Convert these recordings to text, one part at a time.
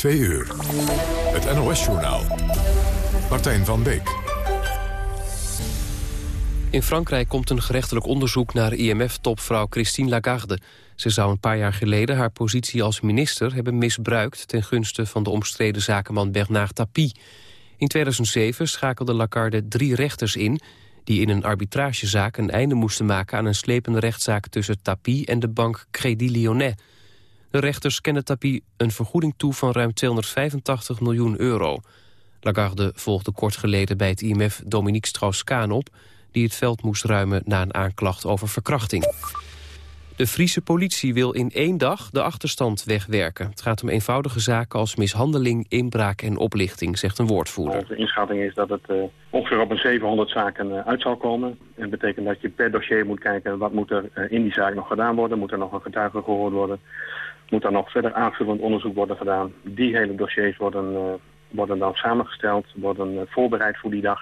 Twee uur. Het NOS-journaal. Martijn van Beek. In Frankrijk komt een gerechtelijk onderzoek naar IMF-topvrouw Christine Lagarde. Ze zou een paar jaar geleden haar positie als minister hebben misbruikt... ten gunste van de omstreden zakenman Bernard Tapie. In 2007 schakelde Lagarde drie rechters in... die in een arbitragezaak een einde moesten maken... aan een slepende rechtszaak tussen Tapie en de bank Crédit Lyonnais. De rechters kennen Tapie een vergoeding toe van ruim 285 miljoen euro. Lagarde volgde kort geleden bij het IMF Dominique Strauss-Kaan op... die het veld moest ruimen na een aanklacht over verkrachting. De Friese politie wil in één dag de achterstand wegwerken. Het gaat om eenvoudige zaken als mishandeling, inbraak en oplichting, zegt een woordvoerder. Onze inschatting is dat het uh, ongeveer op een 700 zaken uh, uit zal komen. En dat betekent dat je per dossier moet kijken wat moet er uh, in die zaak nog gedaan worden. Moet er nog een getuige gehoord worden? Moet er nog verder aanvullend onderzoek worden gedaan? Die hele dossiers worden, worden dan samengesteld, worden voorbereid voor die dag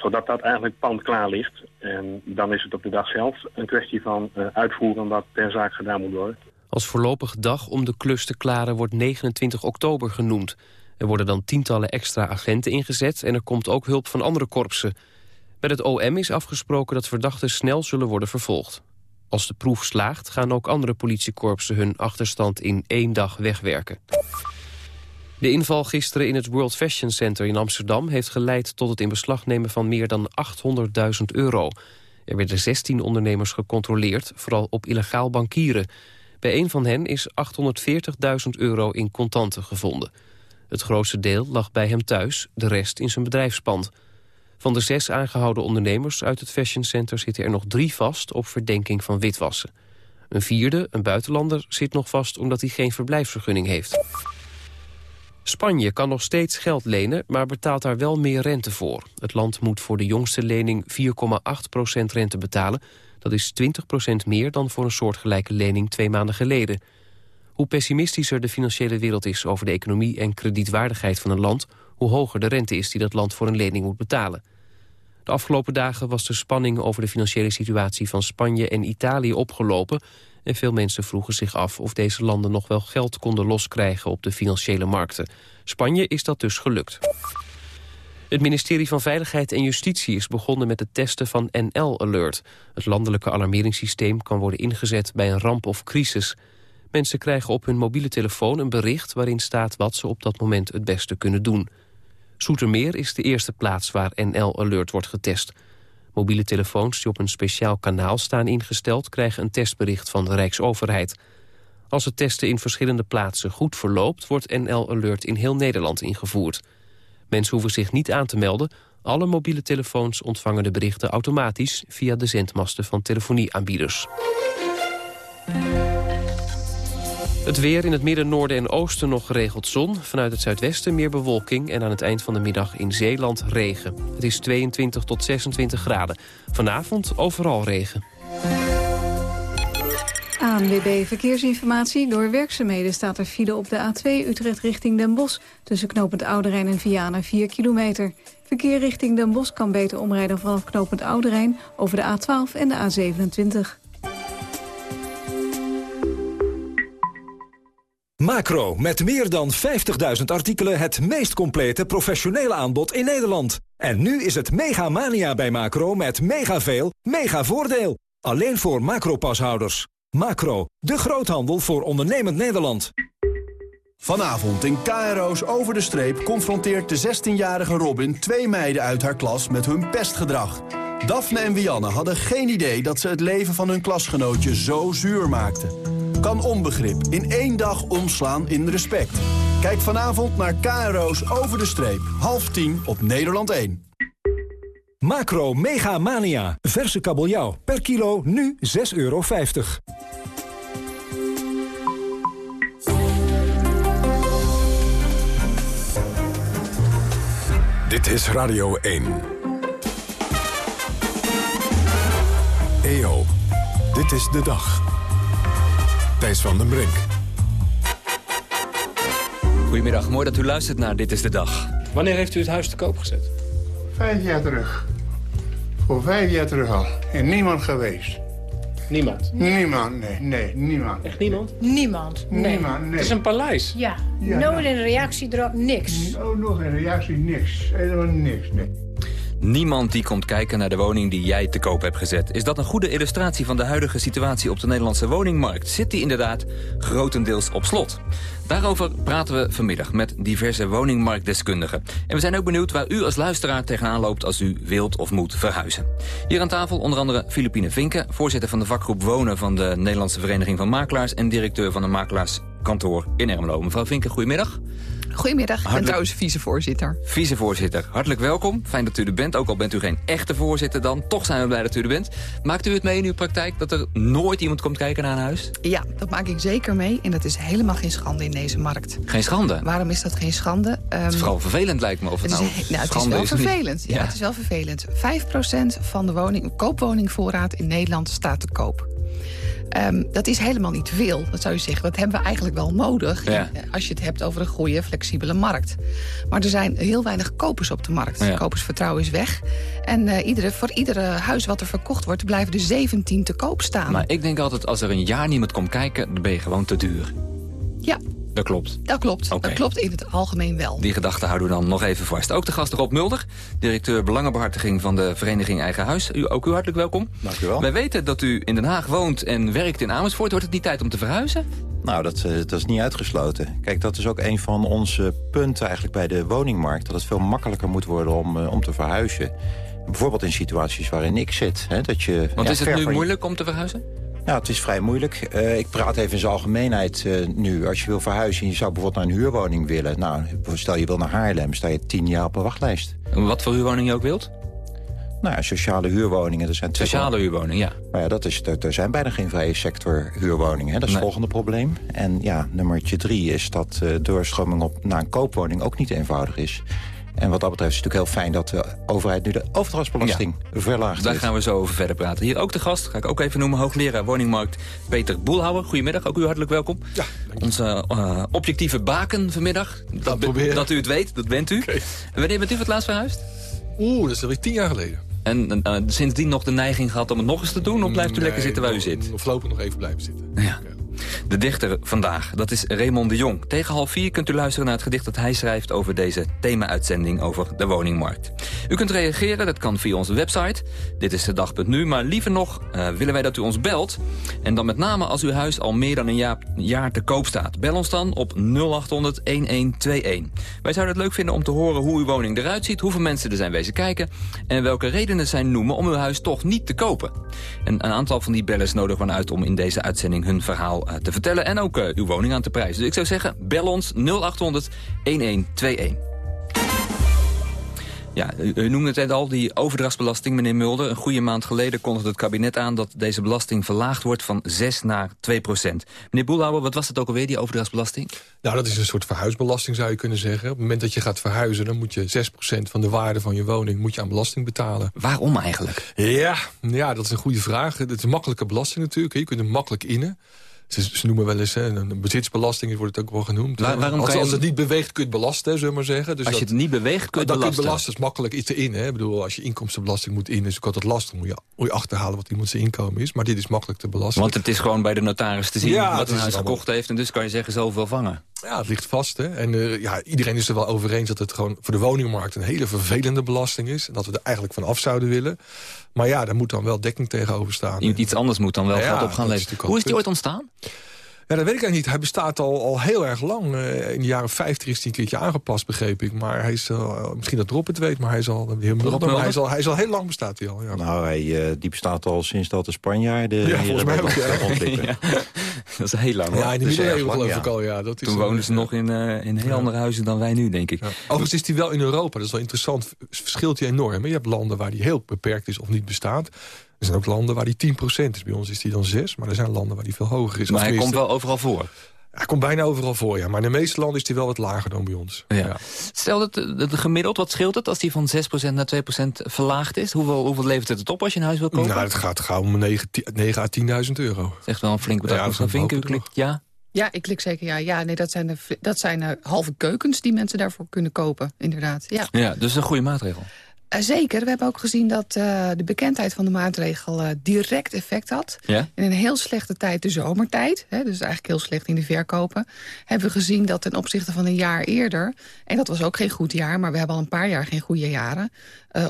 zodat dat eigenlijk pand klaar ligt. En dan is het op de dag zelf een kwestie van uh, uitvoeren wat per zaak gedaan moet worden. Als voorlopige dag om de klus te klaren wordt 29 oktober genoemd. Er worden dan tientallen extra agenten ingezet en er komt ook hulp van andere korpsen. Met het OM is afgesproken dat verdachten snel zullen worden vervolgd. Als de proef slaagt gaan ook andere politiekorpsen hun achterstand in één dag wegwerken. De inval gisteren in het World Fashion Center in Amsterdam... heeft geleid tot het in beslag nemen van meer dan 800.000 euro. Er werden 16 ondernemers gecontroleerd, vooral op illegaal bankieren. Bij een van hen is 840.000 euro in contanten gevonden. Het grootste deel lag bij hem thuis, de rest in zijn bedrijfspand. Van de zes aangehouden ondernemers uit het Fashion Center... zitten er nog drie vast op verdenking van witwassen. Een vierde, een buitenlander, zit nog vast omdat hij geen verblijfsvergunning heeft. Spanje kan nog steeds geld lenen, maar betaalt daar wel meer rente voor. Het land moet voor de jongste lening 4,8% rente betalen. Dat is 20% meer dan voor een soortgelijke lening twee maanden geleden. Hoe pessimistischer de financiële wereld is over de economie en kredietwaardigheid van een land... hoe hoger de rente is die dat land voor een lening moet betalen. De afgelopen dagen was de spanning over de financiële situatie van Spanje en Italië opgelopen... En veel mensen vroegen zich af of deze landen nog wel geld konden loskrijgen op de financiële markten. Spanje is dat dus gelukt. Het ministerie van Veiligheid en Justitie is begonnen met het testen van NL Alert. Het landelijke alarmeringssysteem kan worden ingezet bij een ramp of crisis. Mensen krijgen op hun mobiele telefoon een bericht waarin staat wat ze op dat moment het beste kunnen doen. Soetermeer is de eerste plaats waar NL Alert wordt getest. Mobiele telefoons die op een speciaal kanaal staan ingesteld... krijgen een testbericht van de Rijksoverheid. Als het testen in verschillende plaatsen goed verloopt... wordt NL Alert in heel Nederland ingevoerd. Mensen hoeven zich niet aan te melden. Alle mobiele telefoons ontvangen de berichten automatisch... via de zendmasten van telefonieaanbieders. Het weer in het midden, noorden en oosten nog geregeld zon. Vanuit het zuidwesten meer bewolking en aan het eind van de middag in Zeeland regen. Het is 22 tot 26 graden. Vanavond overal regen. ANWB Verkeersinformatie. Door werkzaamheden staat er file op de A2 Utrecht richting Den Bosch... tussen knooppunt Oude en Vianen 4 kilometer. Verkeer richting Den Bosch kan beter omrijden vanaf knooppunt Oude over de A12 en de A27. Macro, met meer dan 50.000 artikelen het meest complete professionele aanbod in Nederland. En nu is het mega mania bij Macro met mega veel, mega voordeel. Alleen voor Macro-pashouders. Macro, de groothandel voor ondernemend Nederland. Vanavond in KRO's Over de Streep confronteert de 16-jarige Robin twee meiden uit haar klas met hun pestgedrag. Daphne en Wianne hadden geen idee dat ze het leven van hun klasgenootje zo zuur maakten kan onbegrip in één dag omslaan in respect. Kijk vanavond naar KRO's Over de Streep. Half tien op Nederland 1. Macro Mega Mania. Verse kabeljauw. Per kilo nu 6,50 euro. Dit is Radio 1. EO, dit is de dag. Thijs van den Brink. Goedemiddag, mooi dat u luistert naar Dit is de Dag. Wanneer heeft u het huis te koop gezet? Vijf jaar terug. Voor vijf jaar terug al. En niemand geweest. Niemand. Niemand, nee, nee, niemand. Echt niemand? Niemand. Nee. Niemand, nee. Het is een paleis. Ja, Ja, nooit nou. een reactie erop, niks. Oh, nog een reactie, niks. Helemaal niks, nee. Niemand die komt kijken naar de woning die jij te koop hebt gezet. Is dat een goede illustratie van de huidige situatie op de Nederlandse woningmarkt? Zit die inderdaad grotendeels op slot? Daarover praten we vanmiddag met diverse woningmarktdeskundigen. En we zijn ook benieuwd waar u als luisteraar tegenaan loopt als u wilt of moet verhuizen. Hier aan tafel onder andere Filipine Vinken, voorzitter van de vakgroep Wonen van de Nederlandse Vereniging van Makelaars en directeur van een makelaarskantoor in Ermelo. Mevrouw Vinken, goedemiddag. Goedemiddag, ik ben trouwens vicevoorzitter. Vicevoorzitter, hartelijk welkom. Fijn dat u er bent, ook al bent u geen echte voorzitter dan. Toch zijn we blij dat u er bent. Maakt u het mee in uw praktijk dat er nooit iemand komt kijken naar een huis? Ja, dat maak ik zeker mee en dat is helemaal geen schande in deze markt. Geen schande. Waarom is dat geen schande? Ehm, Het is vooral vervelend lijkt me of het, het is, nou, nou, het is wel vervelend. Ja, het is wel vervelend. 5% van de woning, koopwoningvoorraad in Nederland staat te koop. Ehm, dat is helemaal niet veel, dat zou je zeggen. Dat hebben we eigenlijk wel nodig Ja. eh, als je het hebt over een goede, flexibele markt. Maar er zijn heel weinig kopers op de markt. Ja. Kopersvertrouwen is weg. En eh, iedere, voor iedere huis wat er verkocht wordt, blijven er 17 te koop staan. Maar ik denk altijd, als er een jaar niemand komt kijken, dan ben je gewoon te duur. Ja, Dat klopt. dat klopt. Dat klopt in het algemeen wel. Die gedachte houden we dan nog even vast. Ook de gast Rob Mulder, directeur belangenbehartiging van de vereniging Eigen Huis. U, ook u hartelijk welkom. Dank u wel. Wij weten dat u in Den Haag woont en werkt in Amersfoort. Wordt het niet tijd om te verhuizen? Nou, dat, eh, dat is niet uitgesloten. Kijk, dat is ook een van onze punten eigenlijk bij de woningmarkt. Dat het veel makkelijker moet worden om, eh, om te verhuizen. Bijvoorbeeld in situaties waarin ik zit. Hè, dat je, Want ja, is het nu je- moeilijk om te verhuizen? Ja, het is vrij moeilijk. Eh, ik praat even in zijn algemeenheid eh, nu. Als je wil verhuizen en je zou bijvoorbeeld naar een huurwoning willen... nou, stel je wil naar Haarlem, sta je tien jaar op een wachtlijst. En Wat voor huurwoning je ook wilt? Nou ja, sociale huurwoningen, er zijn... twee- Sociale huurwoning, ja. Maar ja, dat is, er, er zijn bijna geen vrije sector huurwoningen. Hè? Dat is Nee. het volgende probleem. En ja, nummertje drie is dat eh doorstroming op, naar een koopwoning ook niet eenvoudig is. En wat dat betreft is het natuurlijk heel fijn dat de overheid nu de overdrachtsbelasting verlaagt. Daar gaan we zo over verder praten. Hier ook de gast, ga ik ook even noemen, hoogleraar woningmarkt Peter Boelhouwer. Goedemiddag, ook u hartelijk welkom. Ja, Onze eh, objectieve baken vanmiddag. Dat, proberen. dat u het weet, dat bent u. En wanneer bent u voor het laatst verhuisd? Oeh, dat is alweer tien jaar geleden. En eh, sindsdien nog de neiging gehad om het nog eens te doen? Of blijft u Nee, lekker zitten waar u zit? Nog voorlopig nog even blijven zitten. Ja. De dichter vandaag, dat is Raymond de Jong. Tegen half vier kunt u luisteren naar het gedicht dat hij schrijft... over deze thema-uitzending over de woningmarkt. U kunt reageren, dat kan via onze website. Dit is de dag.nu, maar liever nog eh, willen wij dat u ons belt. En dan met name als uw huis al meer dan een jaar, te koop staat. Bel ons dan op 0800-1121. Wij zouden het leuk vinden om te horen hoe uw woning eruit ziet... hoeveel mensen er zijn wezen kijken... en welke redenen zijn noemen om uw huis toch niet te kopen. En een aantal van die bellers nodigen we uit om in deze uitzending hun verhaal eh, te vertellen... en ook eh, uw woning aan te prijzen. Dus ik zou zeggen, bel ons 0800 1121. Ja, u, noemde het net al, die overdrachtsbelasting, meneer Mulder. Een goede maand geleden kondigde het kabinet aan... dat deze belasting verlaagd wordt van 6 naar 2 procent. Meneer Boelhouwer, wat was het ook alweer, die overdrachtsbelasting? Nou, dat is een soort verhuisbelasting zou je kunnen zeggen. Op het moment dat je gaat verhuizen... dan moet je 6% van de waarde van je woning moet je aan belasting betalen. Waarom eigenlijk? Ja, ja, dat is een goede vraag. Het is een makkelijke belasting natuurlijk. Je kunt hem makkelijk innen. Ze, ze noemen wel eens hè, een bezitsbelasting, wordt het ook wel genoemd. Waar- waarom als, kan je als het niet beweegt, kun je het belasten, zullen we maar zeggen. Dus Als je dat- het niet beweegt, kun je het dan kun je belasten. belasten, is makkelijk iets te in. Hè? Ik bedoel, als je inkomstenbelasting moet in, is het altijd lastig. Moet je, moet je achterhalen wat iemand zijn inkomen is. Maar dit is makkelijk te belasten. Want het is gewoon bij de notaris te zien Ja, wat het een is huis allemaal- gekocht heeft... en dus kan je zeggen zoveel vangen. Ja, het ligt vast. Hè? En eh, ja, iedereen is er wel over eens dat het gewoon voor de woningmarkt een hele vervelende belasting is. En dat we er eigenlijk van af zouden willen. Maar ja, daar moet dan wel dekking tegenover staan. Iets anders moet dan wel Ja, geld op gaan leveren. Hoe is die ooit ontstaan? Ja, dat weet ik eigenlijk niet. Hij bestaat al, al heel erg lang. Eh, in de jaren 50 is hij een keertje aangepast, begreep ik. Maar hij is, eh, misschien dat Rob het weet, maar hij is al, Mulder? hij is al, hij is al heel lang bestaat hij al. Ja. Nou, hij, eh, die bestaat al sinds dat de Spanjaarden Ja, volgens mij ook, dat is heel lang hoor. ja, in de middeleeuwen geloof ja. ik al. Ja, dat is Toen woonden ze nog in, eh, in heel Ja. andere huizen dan wij nu, denk ik. Ja. Overigens is die wel in Europa, dat is wel interessant. Verschilt hij enorm. Je hebt landen waar die heel beperkt is of niet bestaat. Er zijn ook landen waar die 10% is. Bij ons is die dan 6, maar er zijn landen waar die veel hoger is. Maar hij komt wel overal voor. Hij komt bijna overal voor, ja. Maar in de meeste landen is die wel wat lager dan bij ons. Ja. Stel dat eh, dat gemiddeld, wat scheelt het als die van 6% naar 2% verlaagd is? Hoeveel, hoeveel levert het het op als je een huis wil kopen? Nou, het gaat gauw om 9, 9 à 10.000 euro. Dat is echt wel een flink bedrag. Ja, dat is een klikt ja. Ja, ik klik zeker ja. Ja, nee, dat zijn, de, dat zijn eh, halve keukens die mensen daarvoor kunnen kopen, inderdaad. Ja. Ja, dus een goede maatregel. Uh, zeker. We hebben ook gezien dat uh, de bekendheid van de maatregel uh, direct effect had. Ja? In een heel slechte tijd, de zomertijd, hè, dus eigenlijk heel slecht in de verkopen... hebben we gezien dat ten opzichte van een jaar eerder... en dat was ook geen goed jaar, maar we hebben al een paar jaar geen goede jaren...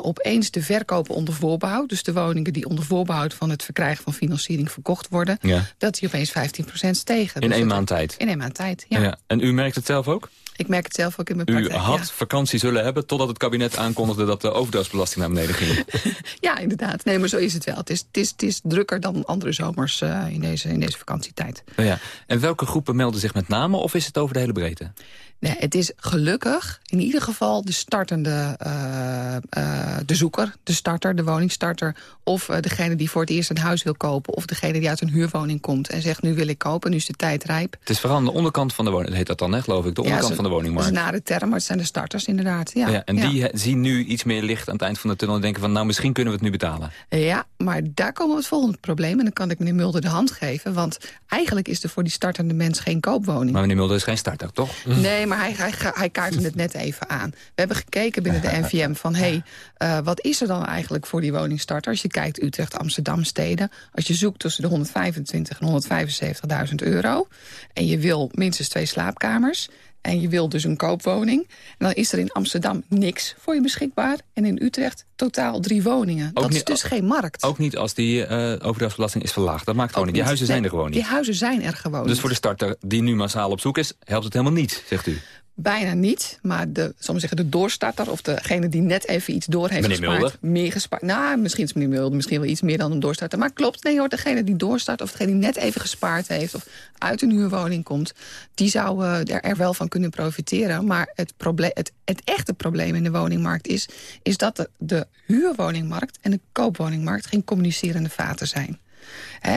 opeens de verkopen onder voorbehoud, dus de woningen die onder voorbehoud... van het verkrijgen van financiering verkocht worden... Ja. dat die opeens 15% stegen. In Dus één maand tijd? In één maand tijd, ja. Ja. En u merkt het zelf ook? Ik merk het zelf ook in mijn U praktijk. had ja. vakantie zullen hebben totdat het kabinet aankondigde dat de overdrachtsbelasting naar beneden ging. Ja, inderdaad. Nee, maar zo is het wel. Het is, het is, het is drukker dan andere zomers eh, in, deze, in deze vakantietijd. Nou ja. En welke groepen melden zich met name of is het over de hele breedte? Nee, het is gelukkig in ieder geval de startende, eh, de zoeker, de starter, de woningstarter... of eh, degene die voor het eerst een huis wil kopen... of degene die uit een huurwoning komt en zegt nu wil ik kopen, nu is de tijd rijp. Het is vooral aan de onderkant van de woning, heet dat dan, hè, geloof ik, de onderkant Ja, van de Dat is woningmarkt. een nare term, maar het zijn de starters inderdaad. Ja, Ja, en ja. die zien nu iets meer licht aan het eind van de tunnel en denken van nou misschien kunnen we het nu betalen. Ja, maar daar komen we het volgende probleem. En dan kan ik meneer Mulder de hand geven. Want eigenlijk is er voor die startende mens geen koopwoning. Maar meneer Mulder is geen starter, toch? Nee, maar hij, hij, hij kaartte het net even aan. We hebben gekeken binnen de NVM van... hé, hey, wat is er dan eigenlijk voor die woningstarter? Als je kijkt Utrecht, Amsterdam, steden. Als je zoekt tussen de 125 en 175.000 euro... en je wil minstens twee slaapkamers... en je wil dus een koopwoning... en dan is er in Amsterdam niks voor je beschikbaar... en in Utrecht totaal drie woningen. dat is dus geen markt. Ook niet als die eh overdrachtsbelasting is verlaagd. Dat maakt gewoon niet. Die huizen zijn er gewoon niet. Die huizen zijn er gewoon Dus voor de starter die nu massaal op zoek is, helpt het helemaal niet, zegt u. Bijna niet, maar de, zal ik zeggen, de doorstarter... of degene die net even iets door heeft Meneer gespaard... Mulder? meer gespaard. Nou, misschien is meneer Mulder misschien wel iets meer dan een doorstarter. Maar klopt, nee hoor, degene die doorstart... of degene die net even gespaard heeft of uit een huurwoning komt... die zou eh, er, er wel van kunnen profiteren. Maar het, probleem, het, het echte probleem in de woningmarkt is... is dat de, de huurwoningmarkt en de koopwoningmarkt... geen communicerende vaten zijn.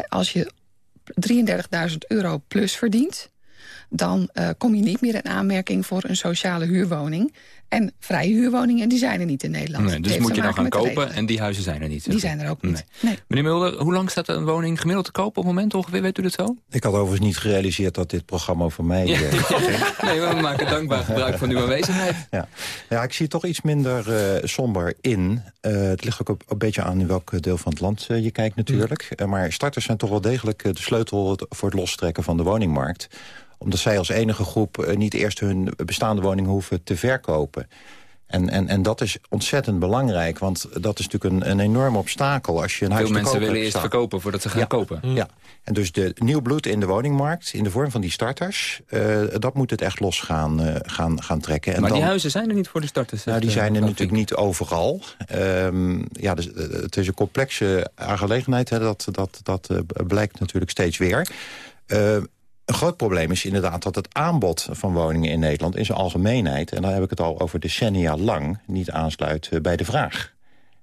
Als je 33.000 euro plus verdient dan eh, kom je niet meer in aanmerking voor een sociale huurwoning. En vrije huurwoningen, die zijn er niet in Nederland. Nee, dus moet je dan gaan kopen en die huizen zijn er niet. Die zijn er ook niet. Nee. Nee. Meneer Mulder, hoe lang staat een woning gemiddeld te kopen op het moment ongeveer? Weet u dat zo? Ik had overigens niet gerealiseerd dat dit programma voor mij... Ja. eh, nee, we maken dankbaar gebruik van uw aanwezigheid. Ja. ja, ik zie het toch iets minder eh, somber in. Eh, het ligt ook op- een beetje aan in welk deel van het land je kijkt natuurlijk. Mm. Eh, maar starters zijn toch wel degelijk de sleutel voor het lostrekken van de woningmarkt. Omdat zij als enige groep eh, niet eerst hun bestaande woning hoeven te verkopen. En, en, en dat is ontzettend belangrijk, want dat is natuurlijk een, een enorm obstakel als je een huis Veel te mensen willen eerst verkopen voordat ze gaan Ja. kopen. Ja, en dus de nieuw bloed in de woningmarkt, in de vorm van die starters... eh, dat moet het echt los gaan, eh, gaan, gaan trekken. En maar die huizen zijn er niet voor de starters. nou, die zijn er natuurlijk niet overal. Ehm, ja, dus, het is een complexe aangelegenheid. Hè, dat dat, dat eh, blijkt natuurlijk steeds weer. Een groot probleem is inderdaad dat het aanbod van woningen in Nederland... in zijn algemeenheid, en dan heb ik het al over decennia lang... niet aansluit eh, bij de vraag.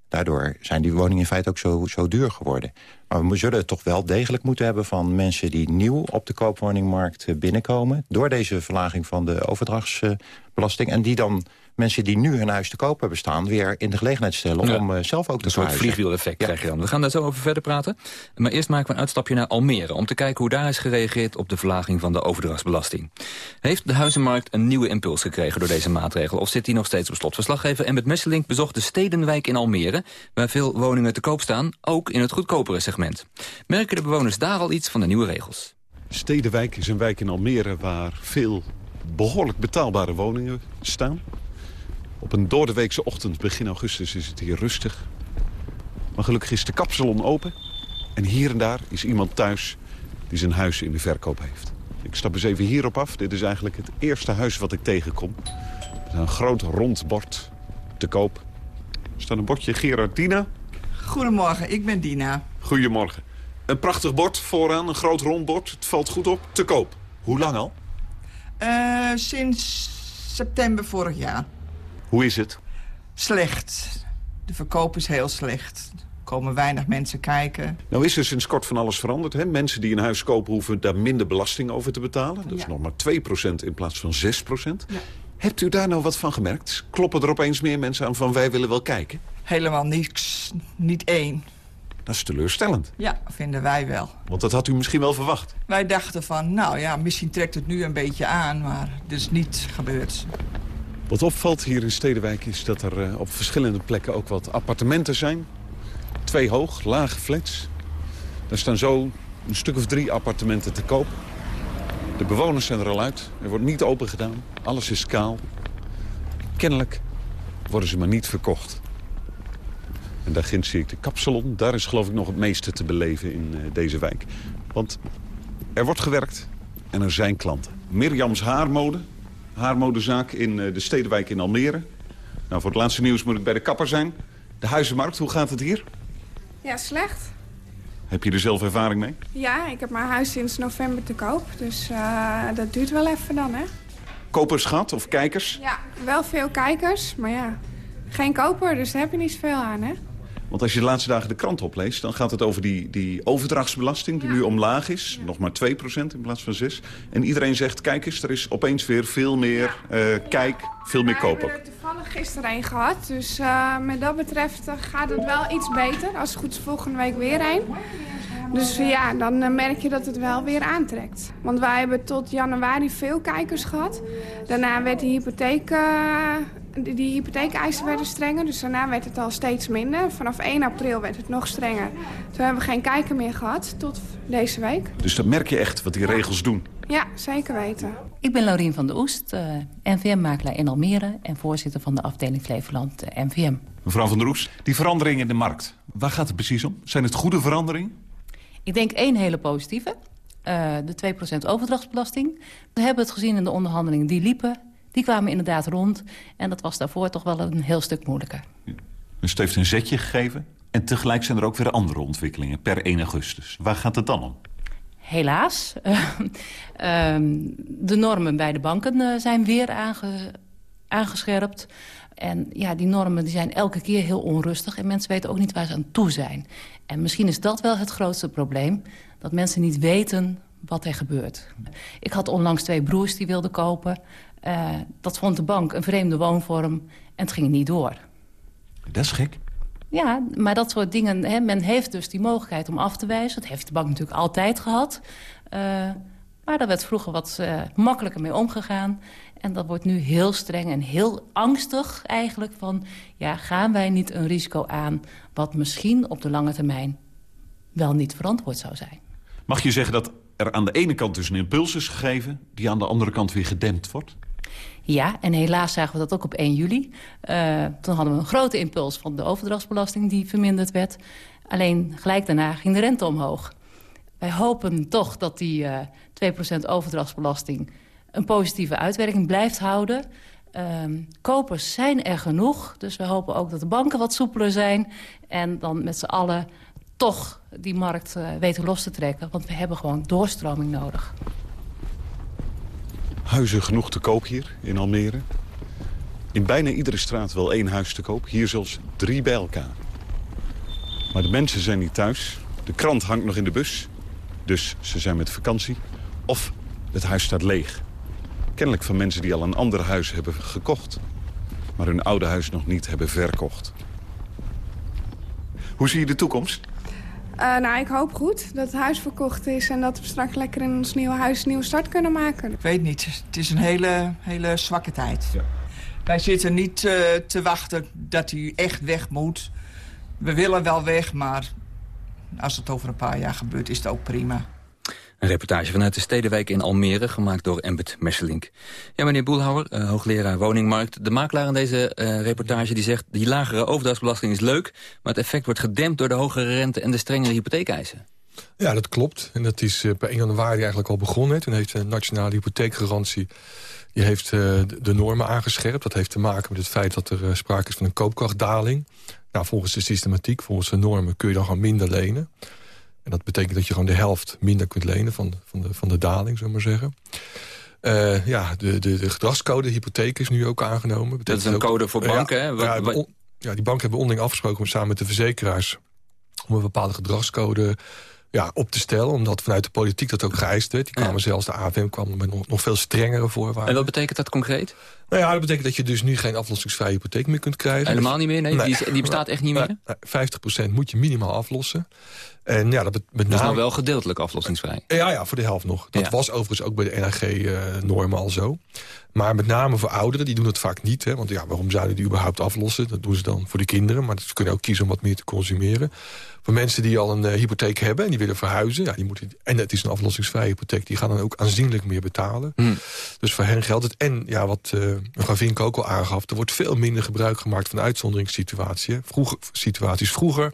Daardoor zijn die woningen in feite ook zo, zo duur geworden. Maar we zullen het toch wel degelijk moeten hebben van mensen die nieuw op de koopwoningmarkt eh, binnenkomen. Door deze verlaging van de overdrachtsbelasting. En die dan mensen die nu hun huis te koop hebben staan... weer in de gelegenheid stellen Ja. om eh, zelf ook te Een soort vliegwiel-effect krijg je dan. We gaan daar zo over verder praten. Maar eerst maken we een uitstapje naar Almere... om te kijken hoe daar is gereageerd op de verlaging van de overdrachtsbelasting. Heeft de huizenmarkt een nieuwe impuls gekregen door deze maatregel... of zit die nog steeds op slot? Verslaggever Emmett Messelink bezocht de Stedenwijk in Almere... waar veel woningen te koop staan, ook in het goedkopere segment. Merken de bewoners daar al iets van de nieuwe regels? Stedenwijk is een wijk in Almere waar veel behoorlijk betaalbare woningen staan. Op een doordeweekse ochtend begin augustus is het hier rustig. Maar gelukkig is de kapsalon open. En hier en daar is iemand thuis die zijn huis in de verkoop heeft. Ik stap eens even hierop af. Dit is eigenlijk het eerste huis wat ik tegenkom. Een groot rond bord te koop. Er staat een bordje Gerard Dina. Goedemorgen, ik ben Dina. Goedemorgen. Een prachtig bord vooraan, een groot rond bord. Het valt goed op. Te koop. Hoe lang al? Eh, sinds september vorig jaar. Hoe is het? Slecht. De verkoop is heel slecht. Er komen weinig mensen kijken. Nou is er sinds kort van alles veranderd. Hè? Mensen die een huis kopen hoeven daar minder belasting over te betalen. Dat is nog maar 2% in plaats van 6%. Hebt u daar nou wat van gemerkt? Kloppen er opeens meer mensen aan van wij willen wel kijken? Helemaal niks. Niet één. Dat is teleurstellend. Ja, vinden wij wel. Want dat had u misschien wel verwacht. Wij dachten van, nou ja, misschien trekt het nu een beetje aan, maar dat is niet gebeurd. Wat opvalt hier in Stedenwijk is dat er eh, op verschillende plekken ook wat appartementen zijn. Twee hoog, lage flats. Daar staan zo een stuk of drie appartementen te koop. De bewoners zijn er al uit. Er wordt niet open gedaan. Alles is kaal. Kennelijk worden ze maar niet verkocht. En daar ginds zie ik de kapsalon. Daar is geloof ik nog het meeste te beleven in uh, deze wijk. Want er wordt gewerkt en er zijn klanten. Mirjams Haarmode, haarmodezaak in uh, de Stedenwijk in Almere. Nou, voor het laatste nieuws moet ik bij de kapper zijn. De Huizenmarkt, hoe gaat het hier? Ja, slecht. Heb je er zelf ervaring mee? Ja, ik heb mijn huis sinds november te koop. Dus uh, dat duurt wel even dan, hè. Kopers gehad of kijkers? Ja, wel veel kijkers, maar ja, geen koper, dus daar heb je niet zoveel aan, hè. Want als je de laatste dagen de krant opleest... dan gaat het over die, die overdrachtsbelasting die nu omlaag is. Nog maar 2% in plaats van 6. En iedereen zegt, kijk eens, er is opeens weer veel meer uh, kijk, veel meer koper. We hebben er toevallig gisteren een gehad. Dus uh, met dat betreft uh, gaat het wel iets beter. Als het goed is volgende week weer een. Dus ja, dan merk je dat het wel weer aantrekt. Want wij hebben tot januari veel kijkers gehad. Daarna werd die hypotheek die, die hypotheekeisen werden strenger, dus daarna werd het al steeds minder. Vanaf 1 april werd het nog strenger. Toen hebben we geen kijker meer gehad, tot deze week. Dus dan merk je echt wat die regels doen? Ja, zeker weten. Ik ben Laurien van der Oest, uh, NVM-makelaar in Almere... en voorzitter van de afdeling Flevoland uh, NVM. Mevrouw van der Oest, die veranderingen in de markt, waar gaat het precies om? Zijn het goede veranderingen? Ik denk één hele positieve. Uh, de 2% overdrachtsbelasting. We hebben het gezien in de onderhandelingen die liepen die kwamen inderdaad rond. En dat was daarvoor toch wel een heel stuk moeilijker. Dus het heeft een zetje gegeven. En tegelijk zijn er ook weer andere ontwikkelingen per 1 augustus. Waar gaat het dan om? Helaas. de normen bij de banken uh, zijn weer aange, aangescherpt. En ja, die normen die zijn elke keer heel onrustig. En mensen weten ook niet waar ze aan toe zijn. En misschien is dat wel het grootste probleem. Dat mensen niet weten wat er gebeurt. Ik had onlangs twee broers die wilden kopen. Uh, dat vond de bank een vreemde woonvorm en het ging niet door. Dat is gek. Ja, maar dat soort dingen... Hè, men heeft dus die mogelijkheid om af te wijzen. Dat heeft de bank natuurlijk altijd gehad. Uh, maar daar werd vroeger wat uh, makkelijker mee omgegaan. En dat wordt nu heel streng en heel angstig eigenlijk van... ja, gaan wij niet een risico aan... wat misschien op de lange termijn wel niet verantwoord zou zijn. Mag je zeggen dat er aan de ene kant dus een impuls is gegeven... die aan de andere kant weer gedempt wordt? Ja, en helaas zagen we dat ook op 1 juli. Uh, toen hadden we een grote impuls van de overdrachtsbelasting die verminderd werd. Alleen gelijk daarna ging de rente omhoog. Wij hopen toch dat die uh, 2% overdrachtsbelasting een positieve uitwerking blijft houden. Uh, kopers zijn er genoeg, dus we hopen ook dat de banken wat soepeler zijn. En dan met z'n allen toch die markt uh, weten los te trekken. Want we hebben gewoon doorstroming nodig huizen genoeg te koop hier in Almere. In bijna iedere straat wel één huis te koop. Hier zelfs drie bij elkaar. Maar de mensen zijn niet thuis. De krant hangt nog in de bus. Dus ze zijn met vakantie. Of het huis staat leeg. Kennelijk van mensen die al een ander huis hebben gekocht. Maar hun oude huis nog niet hebben verkocht. Hoe zie je de toekomst? Uh, nou, ik hoop goed dat het huis verkocht is... en dat we straks lekker in ons nieuwe huis een nieuwe start kunnen maken. Ik weet niet. Het is een hele, hele zwakke tijd. Ja. Wij zitten niet uh, te wachten dat hij echt weg moet. We willen wel weg, maar als het over een paar jaar gebeurt... is het ook prima. Een reportage vanuit de Stedenwijk in Almere, gemaakt door Embert Messelink. Ja, meneer Boelhouwer, uh, hoogleraar woningmarkt. De makelaar in deze uh, reportage die zegt... die lagere overdrachtsbelasting is leuk... maar het effect wordt gedempt door de hogere rente en de strengere hypotheekeisen. Ja, dat klopt. En dat is uh, per 1 januari eigenlijk al begonnen. Toen heeft de Nationale Hypotheekgarantie die heeft, de normen aangescherpt. Dat heeft te maken met het feit dat er sprake is van een koopkrachtdaling. Nou, volgens de systematiek, volgens de normen... kun je dan gewoon minder lenen. En dat betekent dat je gewoon de helft minder kunt lenen van, van, de, van de daling, zullen we maar zeggen. Uh, ja, de, de, de gedragscode hypotheek is nu ook aangenomen. Dat is een code voor banken, ja, hè? Ja, on, ja, die banken hebben onderling afgesproken samen met de verzekeraars... om een bepaalde gedragscode ja, op te stellen. Omdat vanuit de politiek dat ook geëist werd. Die kwamen zelfs, de AFM kwam met nog, nog veel strengere voorwaarden. En wat betekent dat concreet? Nou ja, dat betekent dat je dus nu geen aflossingsvrije hypotheek meer kunt krijgen. Helemaal niet meer? Nee, Nee. Die, die bestaat echt niet meer? Nee, 50% moet je minimaal aflossen. En ja, dat met Dus wel gedeeltelijk aflossingsvrij? Ja, ja, voor de helft nog. Dat Ja. was overigens ook bij de NHG-normen al zo. Maar met name voor ouderen, die doen het vaak niet. Hè? Want ja, waarom zouden die überhaupt aflossen? Dat doen ze dan voor de kinderen. Maar ze kunnen ook kiezen om wat meer te consumeren. Voor mensen die al een eh, hypotheek hebben en die willen verhuizen... Ja, die moeten, en het is een aflossingsvrije hypotheek... die gaan dan ook aanzienlijk meer betalen. Hm. Dus voor hen geldt het. En ja, wat eh mevrouw Vink ook al aangaf... er wordt veel minder gebruik gemaakt van uitzonderingssituaties. Vroeger, situaties vroeger,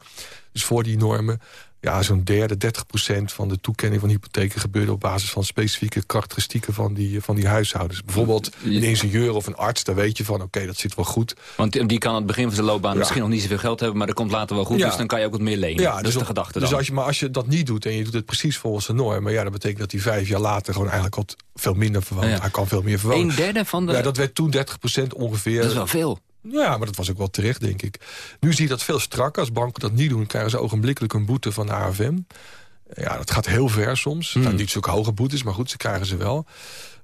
dus voor die normen... Ja, zo'n derde, 30 procent van de toekenning van hypotheken gebeurde op basis van specifieke karakteristieken van die, van die huishoudens. Bijvoorbeeld een ingenieur of een arts, daar weet je van, oké, dat zit wel goed. Want die- die kan aan het begin van zijn loopbaan Ja. misschien nog niet zoveel geld hebben... maar dat komt later wel goed, Ja. dus dan kan je ook wat meer lenen. Ja, dat dus is de op- gedachte dus dan. als je, Maar als je dat niet doet en je doet het precies volgens de normen... ja, dat betekent dat hij vijf jaar later gewoon eigenlijk wat veel minder verwoont. Hij kan veel meer verwonen. Een derde van de... Ja, dat werd toen 30 procent ongeveer. Dat is wel veel. Ja, maar dat was ook wel terecht, denk ik. Nu zie je dat veel strakker. Als banken dat niet doen, krijgen ze ogenblikkelijk een boete van de AFM. Ja, dat gaat heel ver soms. Hmm. Nou, niet zulke hoge boetes, maar goed, ze krijgen ze wel.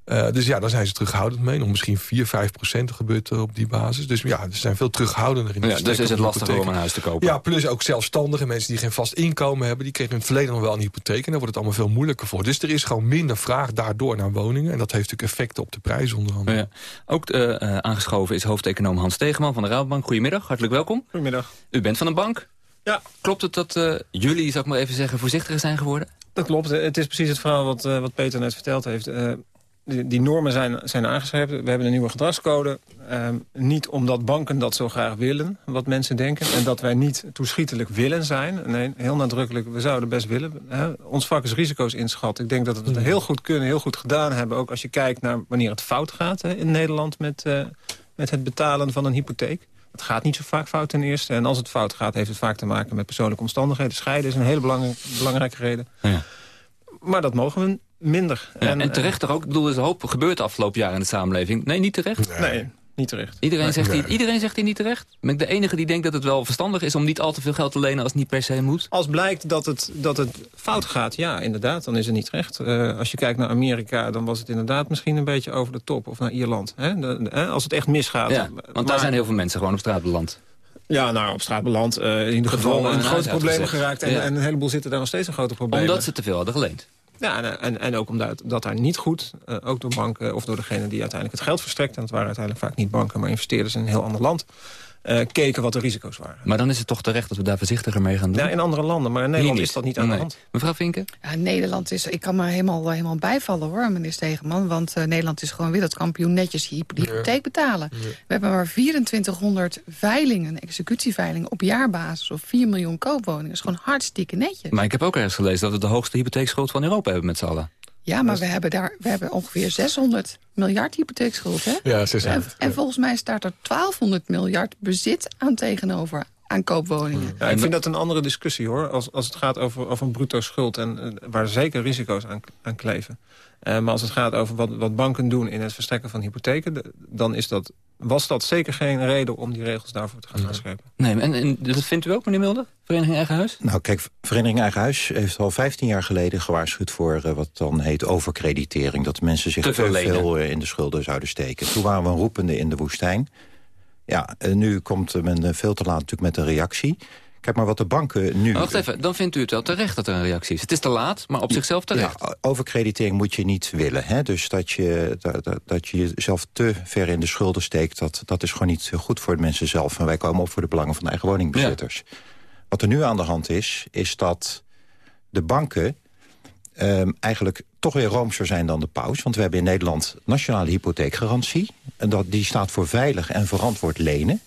Eh, dus ja, daar zijn ze terughoudend mee. Nog misschien 4, 5 procent gebeurt er op die basis. Dus ja, ze zijn veel terughoudender in Ja, het dus is het lastiger om een huis te kopen. Ja, plus ook zelfstandige mensen die geen vast inkomen hebben... die kregen in het verleden nog wel een hypotheek... en daar wordt het allemaal veel moeilijker voor. Dus er is gewoon minder vraag daardoor naar woningen... en dat heeft natuurlijk effecten op de prijs onder andere. Ja. Ook eh, eh, aangeschoven is hoofdeconoom Hans Tegeman van de Rabobank. Goedemiddag, hartelijk welkom. Goedemiddag. U bent van een bank? Ja. Klopt het dat eh, jullie, zou ik maar even zeggen, voorzichtiger zijn geworden? Dat klopt. Het is precies het verhaal wat, eh, wat Peter net verteld heeft. Eh, die, die normen zijn, zijn aangescherpt. We hebben een nieuwe gedragscode. Ehm, niet omdat banken dat zo graag willen, wat mensen denken. En dat wij niet toeschietelijk willen zijn. Nee, heel nadrukkelijk, we zouden best willen. Hè. Ons vak is risico's inschatten. Ik denk dat we het heel goed kunnen, heel goed gedaan hebben. Ook als je kijkt naar wanneer het fout gaat hè, in Nederland... Met, eh, met het betalen van een hypotheek. Het gaat niet zo vaak fout ten eerste. En als het fout gaat, heeft het vaak te maken met persoonlijke omstandigheden. Scheiden is een hele belang- belangrijke reden. Ja. Maar dat mogen we minder. Ja, en, terecht toch ook? Ik bedoel, er is een hoop gebeurd de afgelopen jaren in de samenleving. Nee, niet terecht? Nee, niet terecht. Iedereen, Nee. zegt Nee. hier, iedereen zegt hier niet terecht? Ben ik de enige die denkt dat het wel verstandig is... om niet al te veel geld te lenen als het niet per se moet? Als blijkt dat het, dat het fout gaat, ja, inderdaad, dan is het niet terecht. Eh, als je kijkt naar Amerika, dan was het inderdaad misschien een beetje over de top. Of naar Ierland. Hè? De- de- hè, als het echt misgaat. Ja, want daar zijn heel veel mensen gewoon op straat beland. Ja, nou, op straat beland. eh, in ieder geval hun grote problemen geraakt. En, Ja. en een heleboel zitten daar nog steeds een grote problemen. Omdat ze te veel hadden geleend. Ja, en, en, ook omdat dat daar niet goed, eh, ook door banken of door degene die uiteindelijk het geld verstrekt... en het waren uiteindelijk vaak niet banken, maar investeerders in een heel ander land... eh, keken wat de risico's waren. Maar dan is het toch terecht dat we daar voorzichtiger mee gaan doen? Ja, in andere landen, maar in Nederland is dat niet aan de hand. Mevrouw Vinken? Ja, Nederland is, ik kan me helemaal, helemaal bijvallen hoor, meneer Stegeman. Want eh, Nederland is gewoon wereldkampioen netjes die hypotheek betalen. We hebben maar 2400 veilingen, executieveilingen op jaarbasis... of 4 miljoen koopwoningen. Dat is gewoon hartstikke netjes. Maar ik heb ook ergens gelezen dat we de hoogste hypotheekschuld van Europa hebben met z'n allen. Ja, maar we hebben, daar, we hebben ongeveer 600 miljard hypotheekschuld, hè? Ja, 600. En, en volgens mij staat er 1200 miljard bezit aan tegenover aan koopwoningen. Ja, ik vind dat een andere discussie hoor. Als, als het gaat over, over een bruto schuld en eh, waar zeker risico's aan, aan kleven. Eh, maar als het gaat over wat, wat banken doen in het verstrekken van hypotheken... de- dan is dat, was dat zeker geen reden om die regels daarvoor te gaan aanscherpen. Nee, en, en dat vindt u ook, meneer Mulder? Vereniging Eigen Huis? Nou, kijk, Vereniging Eigen Huis heeft al 15 jaar geleden gewaarschuwd voor eh, wat dan heet overkreditering. Dat mensen zich Te veel eh, in de schulden zouden steken. Toen waren we een roepende in de woestijn. Ja, en nu komt men veel te laat natuurlijk met een reactie. Kijk maar wat de banken nu... Wacht even, dan vindt u het wel terecht dat er een reactie is. Het is te laat, maar op zichzelf terecht. Ja, overkreditering moet je niet willen. Hè? Dus dat je, dat, dat- dat je jezelf te ver in de schulden steekt... Dat, dat is gewoon niet goed voor de mensen zelf. En wij komen op voor de belangen van de eigen woningbezitters. Wat er nu aan de hand is, is dat de banken... ehm, eigenlijk toch weer roomser zijn dan de paus. Want we hebben in Nederland nationale hypotheekgarantie. En dat, die staat voor veilig en verantwoord lenen.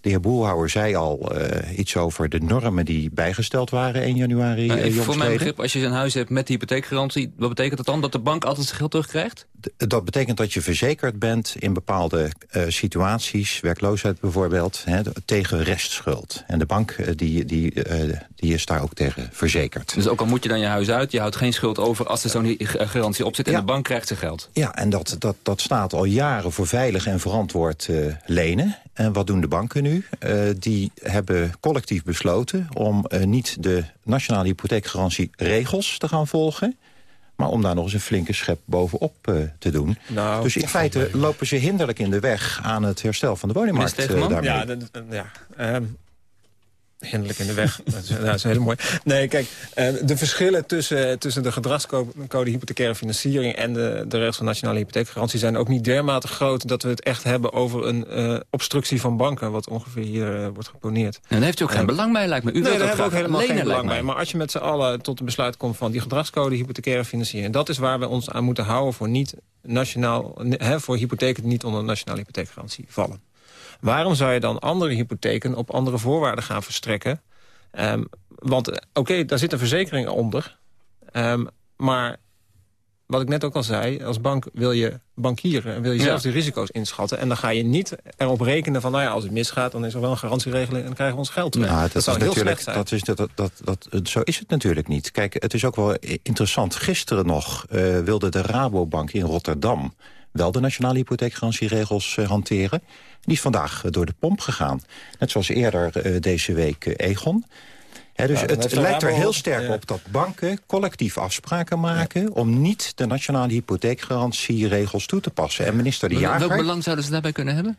De heer Boelhouwer zei al eh, iets over de normen die bijgesteld waren 1 januari. Nou, eh, voor mijn begrip, als je een huis hebt met hypotheekgarantie... wat betekent dat dan? Dat de bank altijd zijn geld terugkrijgt? D- Dat betekent dat je verzekerd bent in bepaalde eh, situaties, werkloosheid bijvoorbeeld, hè, tegen restschuld. En de bank die, die, die is daar ook tegen verzekerd. Dus ook al moet je dan je huis uit, je houdt geen schuld over... als er zo'n garantie op zit en Ja. de bank krijgt zijn geld. Ja, en dat, dat, dat staat al jaren voor veilig en verantwoord lenen. En wat doen de banken nu? Eh, die hebben collectief besloten om eh, niet de nationale hypotheekgarantieregels te gaan volgen... maar om daar nog eens een flinke schep bovenop uh, te doen. Nou, dus in feite lopen ze hinderlijk in de weg aan het herstel van de woningmarkt. Uh, daarmee. Ja, ja um, hinderlijk in de weg. dat, is, dat is heel mooi. Nee, kijk, uh, de verschillen tussen, tussen de gedragscode hypothecaire financiering... en de, de regels van nationale hypotheekgarantie zijn ook niet dermate groot... dat we het echt hebben over een uh, obstructie van banken... wat ongeveer hier uh, wordt geponeerd. En daar heeft u ook geen belang bij, lijkt me. U nee, daar hebben we ook helemaal geen belang bij. Maar als je met z'n allen tot een besluit komt van... die gedragscode hypothecaire financiering... dat is waar we ons aan moeten houden voor, niet nationaal, hè, voor hypotheken... die niet onder nationale hypotheekgarantie vallen. Waarom zou je dan andere hypotheken op andere voorwaarden gaan verstrekken? Um, want oké, okay, daar zit een verzekering onder. Um, maar wat ik net ook al zei, als bank wil je bankieren... en wil je ja. zelf de risico's inschatten. En dan ga je niet erop rekenen van... nou ja, als het misgaat, dan is er wel een garantieregeling... en dan krijgen we ons geld terug. Nou, dat, dat zou is heel slecht zijn. Dat is, dat, dat, dat, zo is het natuurlijk niet. Kijk, het is ook wel interessant. Gisteren nog uh, wilde de Rabobank in Rotterdam wel de nationale hypotheekgarantieregels uh, hanteren. Die is vandaag uh, door de pomp gegaan. Net zoals eerder uh, deze week Egon. He, dus ja, het lijkt er heel sterk ja. op dat banken collectief afspraken maken... Ja. om niet de nationale hypotheekgarantieregels toe te passen. En minister De Jager... Welk belang zouden ze daarbij kunnen hebben?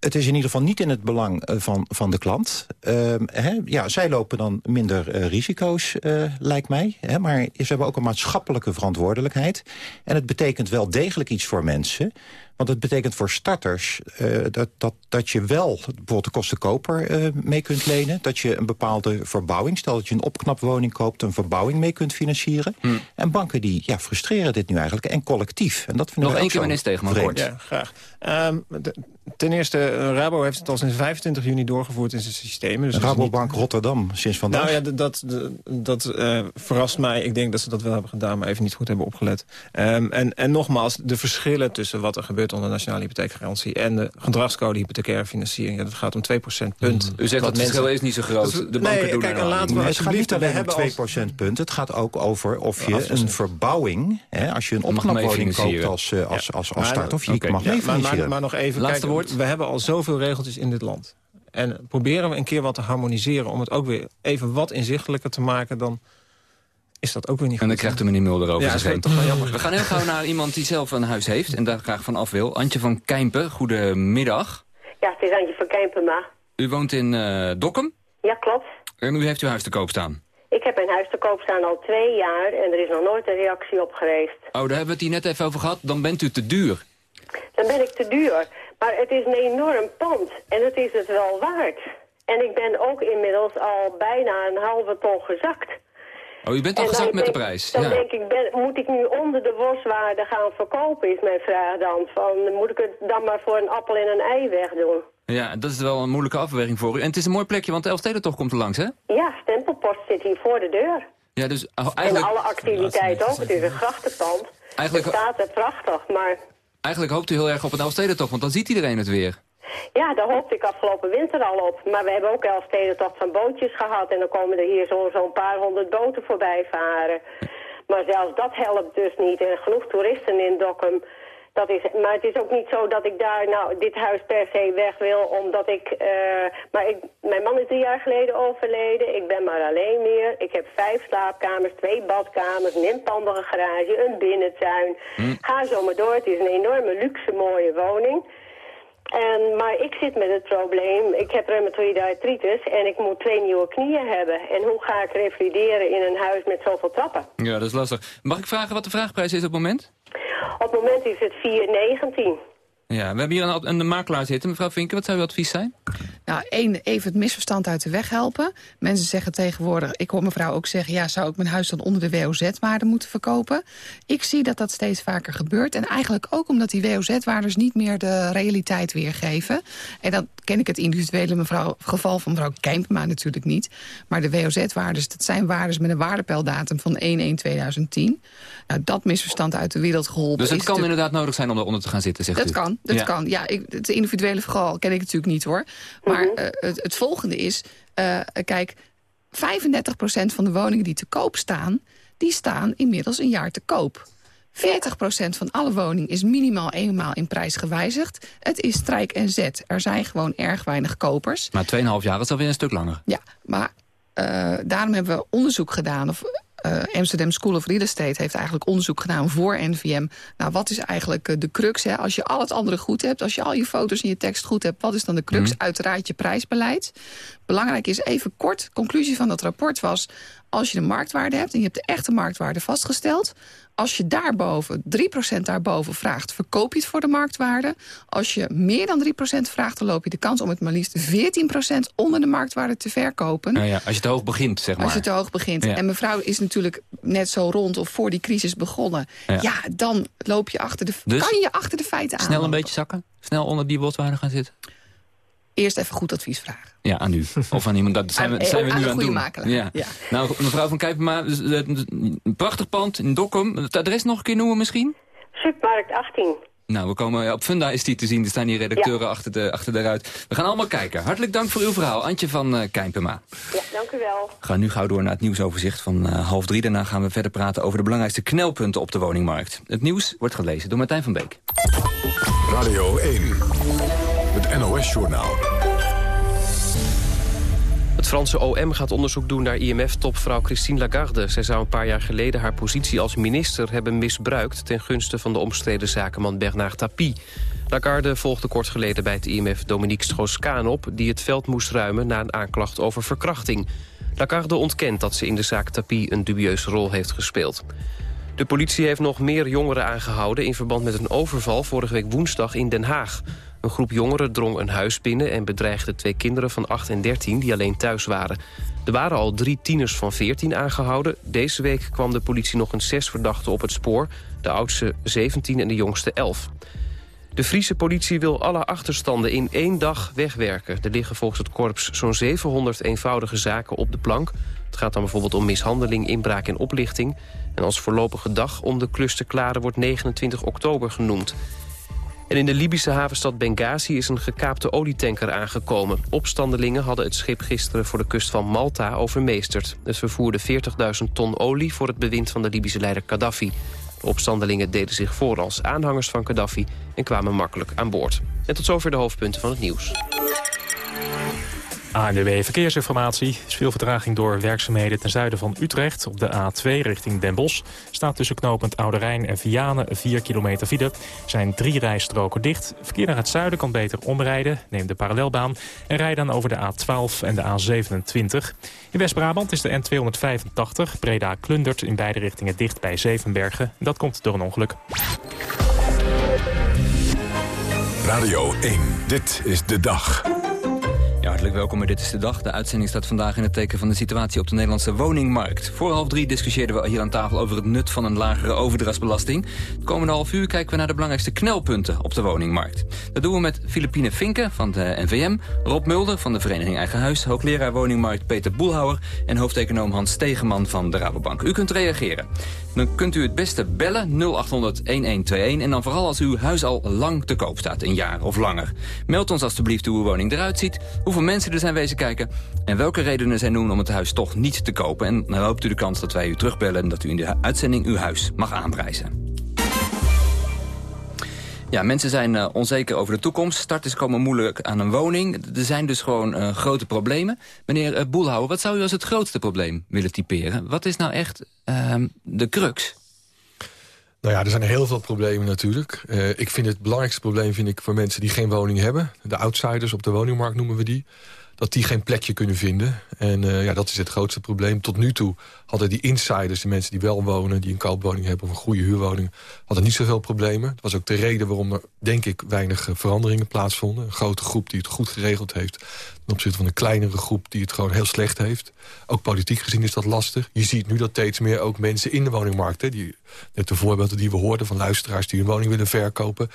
Het is in ieder geval niet in het belang uh, van, van de klant. Uh, hè, ja, zij lopen dan minder uh, risico's, lijkt mij. Hè, maar ze hebben ook een maatschappelijke verantwoordelijkheid. En het betekent wel degelijk iets voor mensen. Want het betekent voor starters dat, dat, dat je wel bijvoorbeeld de kostenkoper mee kunt lenen. Dat je een bepaalde verbouwing, stel dat je een opknapwoning koopt... een verbouwing mee kunt financieren. Hmm. En banken die ja, frustreren dit nu eigenlijk. En collectief. En dat vinden Nog één keer meneer Stegeman kort. Ja, graag. Um, de, ten eerste, Rabo heeft het al sinds 25 juni doorgevoerd in zijn systemen. Dus Rabobank niet... Rotterdam, sinds vandaag. Nou ja, dat, dat, dat uh, verrast mij. Ik denk dat ze dat wel hebben gedaan, maar even niet goed hebben opgelet. Um, en, en nogmaals, de verschillen tussen wat er gebeurt onder de nationale hypotheekgarantie... en de gedragscode hypothecaire financiering, ja, dat gaat om 2 procentpunt. Mm. U zegt dat het verschil is niet zo groot. Dat, de banken nee, doen kijk, er en laten we het gaat niet alleen om hebben 2 als- procentpunt. Het gaat ook over of je een verbouwing... Hè, als je een opknapwoning koopt als, eh, als, als, als Maar- start... of je die mag Ja, maar, meefinancieren. maar, maar nog even, Laatste kijk, woord. we hebben al zoveel regeltjes in dit land. En proberen we een keer wat te harmoniseren... om het ook weer even wat inzichtelijker te maken... dan is dat ook weer niet En dan goed. krijgt de meneer Mulder over Ja, zich toch wel jammer. We gaan heel gauw naar iemand die zelf een huis heeft en daar graag van af wil. Antje van Kijmpen, goedemiddag. Ja, het is Antje van Kijpenma. U woont in eh, Dokkum Ja, klopt. en u heeft uw huis te koop staan. Ik heb mijn huis te koop staan al twee jaar en er is nog nooit een reactie op geweest. Oh, daar hebben we het hier net even over gehad. Dan bent u te duur. Dan ben ik te duur. Maar het is een enorm pand en het is het wel waard. En ik ben ook inmiddels al bijna een halve ton gezakt. Oh, u bent al En gezakt met de prijs. Dan Ja. denk ik, ben, moet ik nu onder de boswaarde gaan verkopen, is mijn vraag dan. Van, moet ik het dan maar voor een appel en een ei wegdoen? ja, dat is wel een moeilijke afweging voor u. En het is een mooi plekje, want de Elfstedentocht komt er langs, hè? Ja, stempelpost zit hier voor de deur. Ja, dus oh, En eigenlijk, alle activiteiten ook. Het is een grachtenpand. Eigenlijk- Het staat er prachtig, maar eigenlijk hoopt u heel erg op een Elfstedentocht, want dan ziet iedereen het weer. Ja, daar hoopte ik afgelopen winter al op. Maar we hebben ook Elfstedentocht van bootjes gehad. En dan komen er hier zo'n zo paar honderd boten voorbij varen. Maar zelfs dat helpt dus niet. En genoeg toeristen in Dokkum. Dat is, maar het is ook niet zo dat ik daar nou dit huis per se weg wil, omdat ik... eh, maar ik, mijn man is drie jaar geleden overleden. Ik ben maar alleen meer. Ik heb vijf slaapkamers, twee badkamers, een inpandige garage, een binnentuin. Ga zo maar door. Het is een enorme luxe mooie woning. En, maar ik zit met het probleem, ik heb reumatoïde artritis en ik moet twee nieuwe knieën hebben. En hoe ga ik revalideren in een huis met zoveel trappen? Ja, dat is lastig. Mag ik vragen wat de vraagprijs is op het moment? Op het moment is het 4,19. Ja, we hebben hier een, een makelaar zitten. Mevrouw Vinken, wat zou uw advies zijn? Nou, één, even het misverstand uit de weg helpen. Mensen zeggen tegenwoordig, ik hoor mevrouw ook zeggen... ja, zou ik mijn huis dan onder de WOZ-waarde moeten verkopen? Ik zie dat dat steeds vaker gebeurt. En eigenlijk ook omdat die WOZ-waardes niet meer de realiteit weergeven. En dan ken ik het individuele mevrouw, geval van mevrouw Kijmpema natuurlijk niet. Maar de WOZ-waardes, dat zijn waardes met een waardepeldatum van 1-1-2010. Nou, dat misverstand uit de wereld geholpen Dus het is kan natuurlijk- inderdaad nodig zijn om eronder te gaan zitten, zegt dat u? kan, dat Ja. kan. Ja, ik, het individuele verhaal ken ik natuurlijk niet hoor. Maar eh, het, het volgende is, eh, kijk, 35% van de woningen die te koop staan... die staan inmiddels een jaar te koop. 40% van alle woningen is minimaal eenmaal in prijs gewijzigd. Het is strijk en zet. Er zijn gewoon erg weinig kopers. Maar 2,5 jaar is alweer een stuk langer. Ja, maar eh, daarom hebben we onderzoek gedaan... of uh, Amsterdam School of Real Estate heeft eigenlijk onderzoek gedaan voor NVM. Nou, wat is eigenlijk uh, de crux? Hè? Als je al het andere goed hebt, als je al je foto's en je tekst goed hebt... wat is dan de crux? Mm. Uiteraard je prijsbeleid. Belangrijk is even kort, conclusie van dat rapport was... als je de marktwaarde hebt en je hebt de echte marktwaarde vastgesteld... Als je daarboven, 3% daarboven vraagt, verkoop je het voor de marktwaarde. Als je meer dan 3% vraagt, dan loop je de kans om het maar liefst 14% onder de marktwaarde te verkopen. Nou ja, als je te hoog begint, zeg maar. Als je te hoog begint. Ja. En mevrouw is natuurlijk net zo rond of voor die crisis begonnen. Ja, ja dan loop je achter de, dus, kan je achter de feiten aan. Snel een beetje zakken? Snel onder die botwaarde gaan zitten? Eerst even goed advies vragen. Ja, aan u. Of aan iemand. Dat zijn we, zijn we nu aan, het doen. Ja. ja. Nou, mevrouw van Kijpenma, dus, eh, een prachtig pand in Dokkum. Het adres nog een keer noemen misschien? Supermarkt 18. Nou, we komen op Funda is die te zien. Er staan hier redacteuren achter, de, achter de ruit. We gaan allemaal kijken. Hartelijk dank voor uw verhaal. Antje van uh. Ja, dank u wel. We gaan nu gauw door naar het nieuwsoverzicht van uh, half drie. Daarna gaan we verder praten over de belangrijkste knelpunten op de woningmarkt. Het nieuws wordt gelezen door Martijn van Beek. Radio 1, het NOS-journaal. Het Franse OM gaat onderzoek doen naar IMF-topvrouw Christine Lagarde. Zij zou een paar jaar geleden haar positie als minister hebben misbruikt... ten gunste van de omstreden zakenman Bernard Tapie. Lagarde volgde kort geleden bij het IMF Dominique Strauss-Kaan op... die het veld moest ruimen na een aanklacht over verkrachting. Lagarde ontkent dat ze in de zaak Tapie een dubieuze rol heeft gespeeld. De politie heeft nog meer jongeren aangehouden... in verband met een overval vorige week woensdag in Den Haag. Een groep jongeren drong een huis binnen en bedreigde twee kinderen van 8 en 13 die alleen thuis waren. Er waren al drie tieners van 14 aangehouden. Deze week kwam de politie nog een zes verdachten op het spoor. De oudste 17 en de jongste 11. De Friese politie wil alle achterstanden in één dag wegwerken. Er liggen volgens het korps zo'n 700 eenvoudige zaken op de plank. Het gaat dan bijvoorbeeld om mishandeling, inbraak en oplichting. En als voorlopige dag om de klus te klaren wordt 29 oktober genoemd. En in de Libische havenstad Benghazi is een gekaapte olietanker aangekomen. Opstandelingen hadden het schip gisteren voor de kust van Malta overmeesterd. Het vervoerde 40.000 ton olie voor het bewind van de Libische leider Gaddafi. De opstandelingen deden zich voor als aanhangers van Gaddafi en kwamen makkelijk aan boord. En tot zover de hoofdpunten van het nieuws. ANWB Verkeersinformatie. is veel vertraging door werkzaamheden ten zuiden van Utrecht. Op de A2 richting Den Bosch staat tussen knooppunt Oude Rijn en Vianen 4 kilometer file. Zijn drie rijstroken dicht. Verkeer naar het zuiden kan beter omrijden. Neem de parallelbaan en rij dan over de A12 en de A27. In West-Brabant is de N285 Breda-Klundert in beide richtingen dicht bij Zevenbergen. Dat komt door een ongeluk. Radio 1, dit is de dag. Welkom bij Dit is de Dag. De uitzending staat vandaag in het teken van de situatie op de Nederlandse woningmarkt. Voor half drie discussieerden we hier aan tafel over het nut van een lagere overdrachtsbelasting. Het komende half uur kijken we naar de belangrijkste knelpunten op de woningmarkt. Dat doen we met Filipine Vinken van de NVM, Rob Mulder van de Vereniging Eigen Huis, hoogleraar woningmarkt Peter Boelhouwer en hoofdeconoom Hans Stegeman van de Rabobank. U kunt reageren. Dan kunt u het beste bellen 0800-1121 en dan vooral als uw huis al lang te koop staat, een jaar of langer. Meld ons alstublieft hoe uw woning eruit ziet, hoeveel mensen er zijn wezen kijken... en welke redenen zij noemen om het huis toch niet te kopen. En dan loopt u de kans dat wij u terugbellen... en dat u in de uitzending uw huis mag aanprijzen. Ja, mensen zijn uh, onzeker over de toekomst. Starters komen moeilijk aan een woning. Er zijn dus gewoon uh, grote problemen. Meneer uh, Boelhouwer, wat zou u als het grootste probleem willen typeren? Wat is nou echt ehm, de crux? Nou ja, er zijn heel veel problemen natuurlijk. Uh, ik vind het belangrijkste probleem vind ik voor mensen die geen woning hebben. De outsiders op de woningmarkt noemen we die dat die geen plekje kunnen vinden. En uh, ja, dat is het grootste probleem. Tot nu toe hadden die insiders, de mensen die wel wonen... die een koopwoning hebben of een goede huurwoning... hadden niet zoveel problemen. Dat was ook de reden waarom er, denk ik, weinig eh, veranderingen plaatsvonden. Een grote groep die het goed geregeld heeft... ten opzichte van een kleinere groep die het gewoon heel slecht heeft. Ook politiek gezien is dat lastig. Je ziet nu dat steeds meer ook mensen in de woningmarkt... Hè, die, net de voorbeelden die we hoorden van luisteraars die een woning willen verkopen.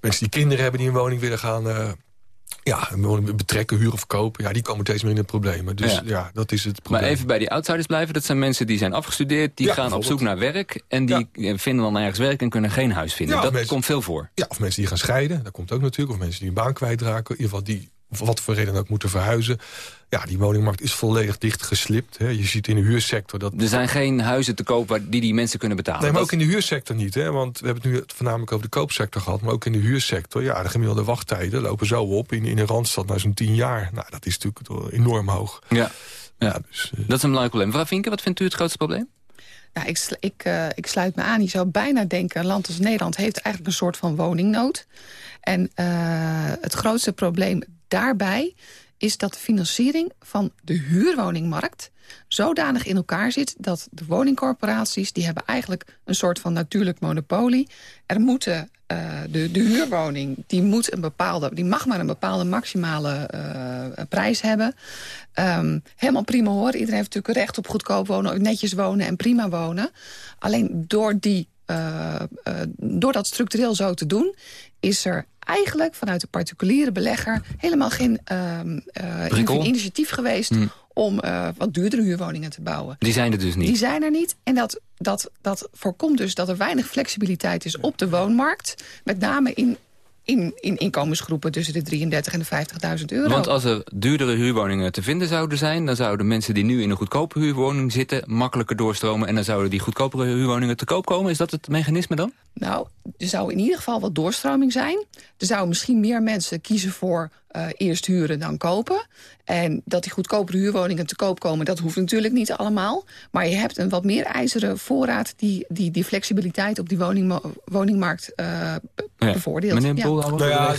Mensen die kinderen hebben die een woning willen gaan... Uh, ja, betrekken, huren of kopen, ja, die komen steeds meer in de problemen. Dus ja. dat is het probleem. Maar even bij die outsiders blijven. Dat zijn mensen die zijn afgestudeerd, die gaan op zoek naar werk... en die vinden dan ergens werk en kunnen geen huis vinden. dat komt veel voor. Ja, of mensen die gaan scheiden, dat komt ook natuurlijk. Of mensen die een baan kwijtraken. In ieder geval die wat voor reden ook moeten verhuizen. Ja, die woningmarkt is volledig dichtgeslipt. Hè. Je ziet in de huursector dat... Er zijn geen huizen te koop die die mensen kunnen betalen. Nee, maar ook in de huursector niet. Hè. Want we hebben het nu voornamelijk over de koopsector gehad. Maar ook in de huursector. Ja, de gemiddelde wachttijden lopen zo op in, in een Randstad naar zo'n tien jaar. Nou, dat is natuurlijk enorm hoog. Ja, ja. dus, uh... dat is een belangrijk probleem. Mevrouw Vinken, wat vindt u het grootste probleem? Ja, ik, ik, uh, ik sluit me aan. Je zou bijna denken, een land als Nederland heeft eigenlijk een soort van woningnood. En uh, het grootste probleem daarbij is dat de financiering van de huurwoningmarkt zodanig in elkaar zit dat de woningcorporaties... die hebben eigenlijk een soort van natuurlijk monopolie. Er moeten uh, de, de huurwoning, die, moet een bepaalde, die mag maar een bepaalde maximale uh, prijs hebben. Um, helemaal prima hoor. Iedereen heeft natuurlijk recht op goedkoop wonen, netjes wonen en prima wonen. Alleen door, die, uh, door dat structureel zo te doen... is er eigenlijk vanuit de particuliere belegger... helemaal geen initiatief geweest... Hmm om uh, wat duurdere huurwoningen te bouwen. Die zijn er dus niet? Die zijn er niet. En dat, dat, dat voorkomt dus dat er weinig flexibiliteit is op de woonmarkt. Met name in in, in inkomensgroepen tussen de 33 en de 50.000 euro. Want als er duurdere huurwoningen te vinden zouden zijn... dan zouden mensen die nu in een goedkope huurwoning zitten... makkelijker doorstromen en dan zouden die goedkopere huurwoningen te koop komen. Is dat het mechanisme dan? Nou, er zou in ieder geval wat doorstroming zijn. Er zouden misschien meer mensen kiezen voor uh, eerst huren dan kopen. En dat die goedkopere huurwoningen te koop komen... dat hoeft natuurlijk niet allemaal. Maar je hebt een wat meer ijzeren voorraad... die die, die flexibiliteit op die woning, woningmarkt uh, ja. bevoordeelt. Meneer Boel, ja. nou ja,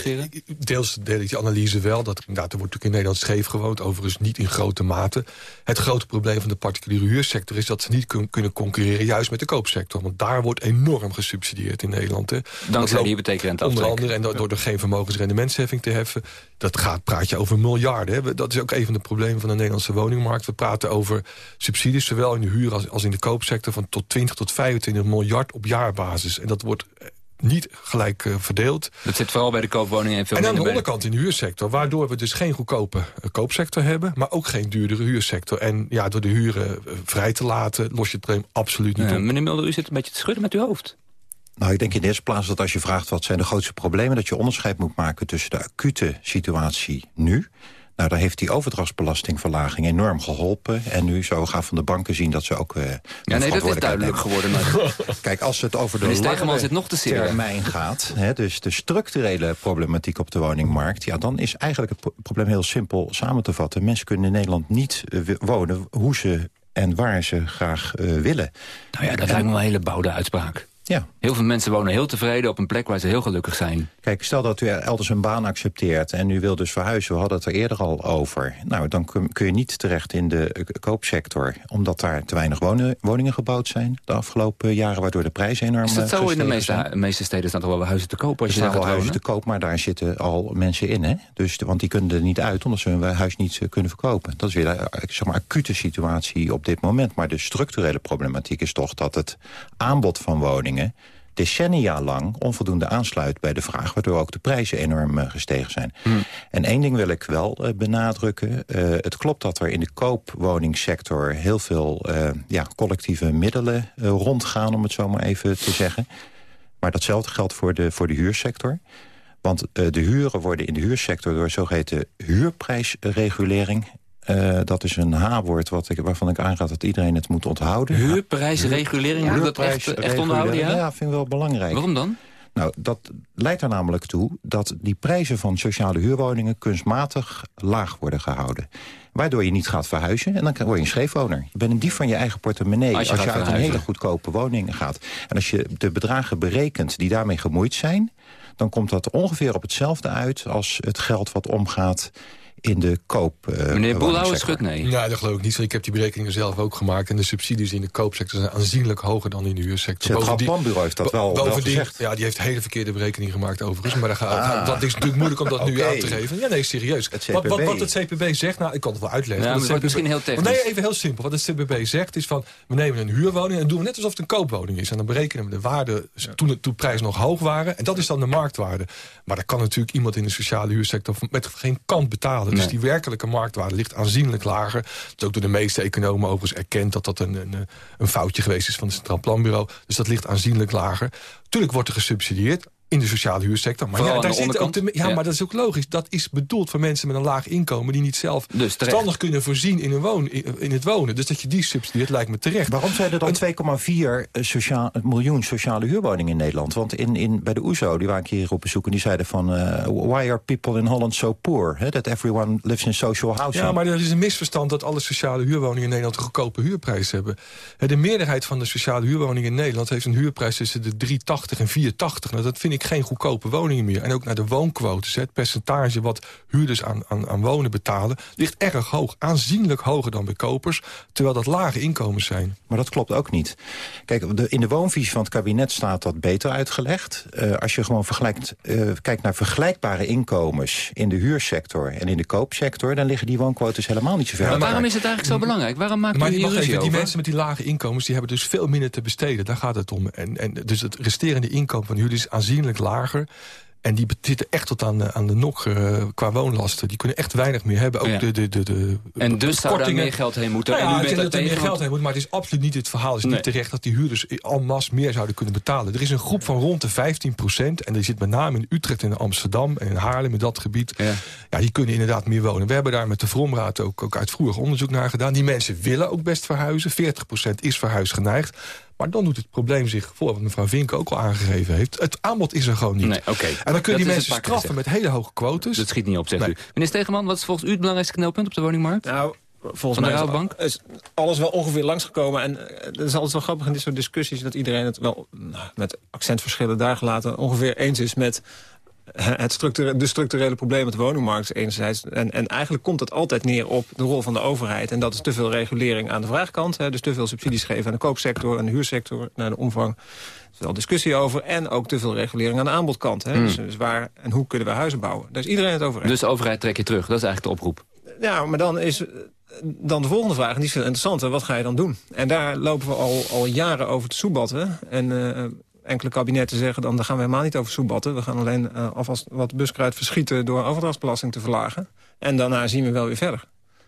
deels deel ik die analyse wel. Dat, inderdaad, er wordt natuurlijk in Nederland scheef gewoond. Overigens niet in grote mate. Het grote probleem van de particuliere huursector... is dat ze niet kun, kunnen concurreren juist met de koopsector. Want daar wordt enorm gesubsidieerd in Nederland. Hè. Dankzij die hypotheekrente Onder andere, en door, door er geen vermogensrendementsheffing te heffen dat gaat, praat je over miljarden. Hè. Dat is ook een van de problemen van de Nederlandse woningmarkt. We praten over subsidies, zowel in de huur als, als in de koopsector... van tot 20 tot 25 miljard op jaarbasis. En dat wordt eh, niet gelijk uh, verdeeld. Dat zit vooral bij de koopwoningen en veel En aan de onderkant in de huursector. Waardoor we dus geen goedkope uh, koopsector hebben... maar ook geen duurdere huursector. En ja, door de huren uh, vrij te laten los je het probleem absoluut niet ja, op. Meneer Mulder, u zit een beetje te schudden met uw hoofd. Nou, ik denk in de eerste plaats dat als je vraagt wat zijn de grootste problemen... dat je onderscheid moet maken tussen de acute situatie nu... Nou, daar heeft die overdrachtsbelastingverlaging enorm geholpen. En nu zo gaan van de banken zien dat ze ook... Uh, ja, nee, dat is duidelijk geworden. Maar... Kijk, als het over de lange zit nog te termijn gaat... Hè, dus de structurele problematiek op de woningmarkt... Ja, dan is eigenlijk het probleem heel simpel samen te vatten. Mensen kunnen in Nederland niet uh, wonen hoe ze en waar ze graag uh, willen. Nou ja, dat en... lijkt me wel een hele bouwde uitspraak. Ja. Heel veel mensen wonen heel tevreden op een plek waar ze heel gelukkig zijn. Kijk, stel dat u elders een baan accepteert en u wilt dus verhuizen. We hadden het er eerder al over. Nou, dan kun je niet terecht in de koopsector. Omdat daar te weinig woningen gebouwd zijn de afgelopen jaren. Waardoor de prijzen enorm Is dat zo in de meeste, meeste steden staan toch wel huizen te koop? Als er je staan wel huizen te koop, maar daar zitten al mensen in. Hè? Dus, want die kunnen er niet uit omdat ze hun huis niet kunnen verkopen. Dat is weer een zeg maar, acute situatie op dit moment. Maar de structurele problematiek is toch dat het aanbod van woningen decennia lang onvoldoende aansluit bij de vraag... waardoor ook de prijzen enorm uh, gestegen zijn. Hmm. En één ding wil ik wel uh, benadrukken. Uh, het klopt dat er in de koopwoningsector... heel veel ja, collectieve middelen rondgaan, om het zo maar even te zeggen. Maar datzelfde geldt voor de, voor de huursector. Want de huren worden in de huursector door zogeheten huurprijsregulering... Uh, dat is een H-woord waarvan ik aanraad dat iedereen het moet onthouden. Huurprijsregulering, ja. moet dat echt, echt onderhouden? Ja? ja, vind ik wel belangrijk. Waarom dan? Nou, dat leidt er namelijk toe dat die prijzen van sociale huurwoningen... kunstmatig laag worden gehouden. Waardoor je niet gaat verhuizen en dan word je een scheefwoner. Je bent een dief van je eigen portemonnee als je, als je uit een hele goedkope woning gaat. En als je de bedragen berekent die daarmee gemoeid zijn... dan komt dat ongeveer op hetzelfde uit als het geld wat omgaat in de koop. Uh, Meneer Boelhouwer schudt nee. Ja, dat geloof ik niet. Ik heb die berekeningen zelf ook gemaakt. En de subsidies in de koopsector zijn aanzienlijk hoger dan in de huursector. Het Planbureau heeft dat wel, wel gezegd. Ja, die heeft hele verkeerde berekening gemaakt overigens. Maar dat, ah. dat is natuurlijk moeilijk om dat okay. nu aan te geven. Ja, nee, serieus. Wat, wat, wat, het CPB zegt, nou, ik kan het wel uitleggen. Ja, maar het misschien heel technisch. Nee, even heel simpel. Wat het CPB zegt is van, we nemen een huurwoning... en doen we net alsof het een koopwoning is. En dan berekenen we de waarde toen, het, toen prijzen nog hoog waren. En dat is dan de marktwaarde. Maar dat kan natuurlijk iemand in de sociale huursector... met geen kant betalen. Dus die werkelijke marktwaarde ligt aanzienlijk lager. Het is ook door de meeste economen overigens erkend... dat dat een, een, een foutje geweest is van het Centraal Planbureau. Dus dat ligt aanzienlijk lager. Tuurlijk wordt er gesubsidieerd. In de sociale huursector. Maar Vooral ja, daar zitten ook de, ja, Ja. maar dat is ook logisch. Dat is bedoeld voor mensen met een laag inkomen... die niet zelf Dus verstandig kunnen voorzien in, een woon, in, het wonen. Dus dat je die subsidieert lijkt me terecht. Waarom zijn er dan 2,4 sociaal- miljoen sociale huurwoningen in Nederland? Want in, in, bij de OESO, die waren een keer hier op bezoek... en die zeiden van, eh, why are people in Holland so poor? Hè, That everyone lives in social housing. Ja, maar er is een misverstand dat alle sociale huurwoningen in Nederland een goedkope huurprijs hebben. Hè, De meerderheid van de sociale huurwoningen in Nederland heeft een huurprijs tussen de 3,80 en 4,80. Nou, dat vind ik geen goedkope woningen meer. En ook naar de woonquotes, het percentage wat huurders aan, aan, aan wonen betalen, ligt erg hoog. Aanzienlijk hoger dan bij kopers, terwijl dat lage inkomens zijn. Maar dat klopt ook niet. Kijk, de, in de woonvisie van het kabinet staat dat beter uitgelegd. Eh, als je gewoon vergelijkt, eh, kijkt naar vergelijkbare inkomens... in de huursector en in de koopsector... dan liggen die woonquotes helemaal niet zo ver Maar waarom is het eigenlijk zo belangrijk? Waarom maakt Maar u die, hier even, die mensen met die lage inkomens die hebben dus veel minder te besteden. Daar gaat het om. En, en dus het resterende inkomen van huurders is aanzienlijk lager. En die zitten echt tot aan de, aan de nok eh, qua woonlasten. Die kunnen echt weinig meer hebben. Ook Ja. de, de, de, de, En dus zou daar meer geld heen moeten. Nou en u bent dat er meer geld heen moet. Maar het is absoluut niet het verhaal. Het is Nee. niet terecht dat die huurders en masse meer zouden kunnen betalen. Er is een groep van rond de 15 procent. En die zit met name in Utrecht en Amsterdam en in Haarlem, in dat gebied. Ja. die kunnen inderdaad meer wonen. We hebben daar met de Vromraad ook, ook uitvoerig onderzoek naar gedaan. Die mensen willen ook best verhuizen. 40 procent is verhuisgeneigd. Maar dan doet het probleem zich voor, wat mevrouw Vink ook al aangegeven heeft. Het aanbod is er gewoon niet. Nee, oké. En dan Dat kun je is die mensen straffen met hele hoge quotes. Dat schiet niet op, zegt u. Meneer Stegeman, wat is volgens u het belangrijkste knelpunt op de woningmarkt? Nou, volgens mij is- alles wel ongeveer langsgekomen. En eh, het is altijd wel grappig in dit soort discussies... dat iedereen het wel nou, met accentverschillen daar gelaten... ongeveer eens is met het structure- de structurele problemen met de woningmarkt enerzijds. En, en eigenlijk komt het altijd neer op de rol van de overheid. En dat is te veel regulering aan de vraagkant. Hè, dus te veel subsidies geven aan de koopsector en de huursector... naar de omvang. Er is wel discussie over. En ook te veel regulering aan de aanbodkant. Hè. Hmm. Dus, dus waar en hoe kunnen we huizen bouwen? Daar is iedereen het over eens. Dus de overheid trek je terug. Dat is eigenlijk de oproep. Ja, maar dan is dan de volgende vraag, en die is veel interessanter. Wat ga je dan doen? En daar lopen we al, al jaren over te soebatten. En eh, enkele kabinetten zeggen dan, daar gaan we helemaal niet over soebatten. We gaan alleen eh, alvast wat buskruid verschieten door overdrachtsbelasting te verlagen. En daarna zien we wel weer verder.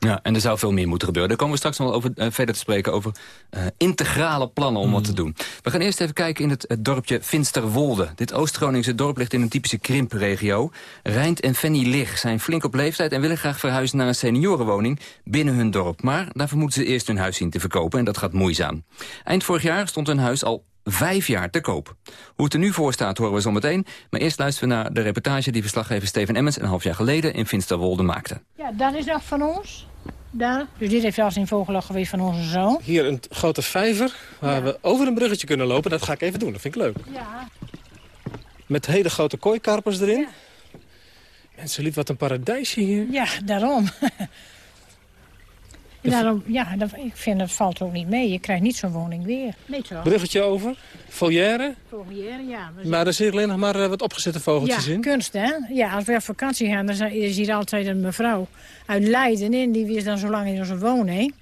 Ja, en er zou veel meer moeten gebeuren. Daar komen we straks nog wel over, eh, verder te spreken over eh, integrale plannen om wat te doen. We gaan eerst even kijken in het, het dorpje Finsterwolde. Dit Oost-Groningse dorp ligt in een typische krimpregio. Rijnt en Fanny Lig zijn flink op leeftijd en willen graag verhuizen naar een seniorenwoning binnen hun dorp. Maar daarvoor moeten ze eerst hun huis zien te verkopen en dat gaat moeizaam. Eind vorig jaar stond hun huis al vijf jaar te koop. Hoe het er nu voor staat horen we zo meteen. Maar eerst luisteren we naar de reportage die verslaggever Steven Emmens... een half jaar geleden in Finsterwolde maakte. Ja, dat is nog van ons. Daar. Dus dit heeft zelfs in vogelog geweest van onze zoon. Hier een grote vijver waar we over een bruggetje kunnen lopen. Dat ga ik even doen, dat vind ik leuk. Ja. Met hele grote kooikarpers erin. Mensen, lief, wat een paradijsje hier. Ja, daarom. En daarom, ja, dat, ik vind dat valt ook niet mee. Je krijgt niet zo'n woning weer. Nee, toch? Bruggetje over, volière. Volière, ja. Maar er zitten alleen nog maar eh, wat opgezette vogeltjes ja, in. kunst, hè? Ja, als we op vakantie gaan, dan is hier altijd een mevrouw uit Leiden in. Die is dan zo lang in onze woning.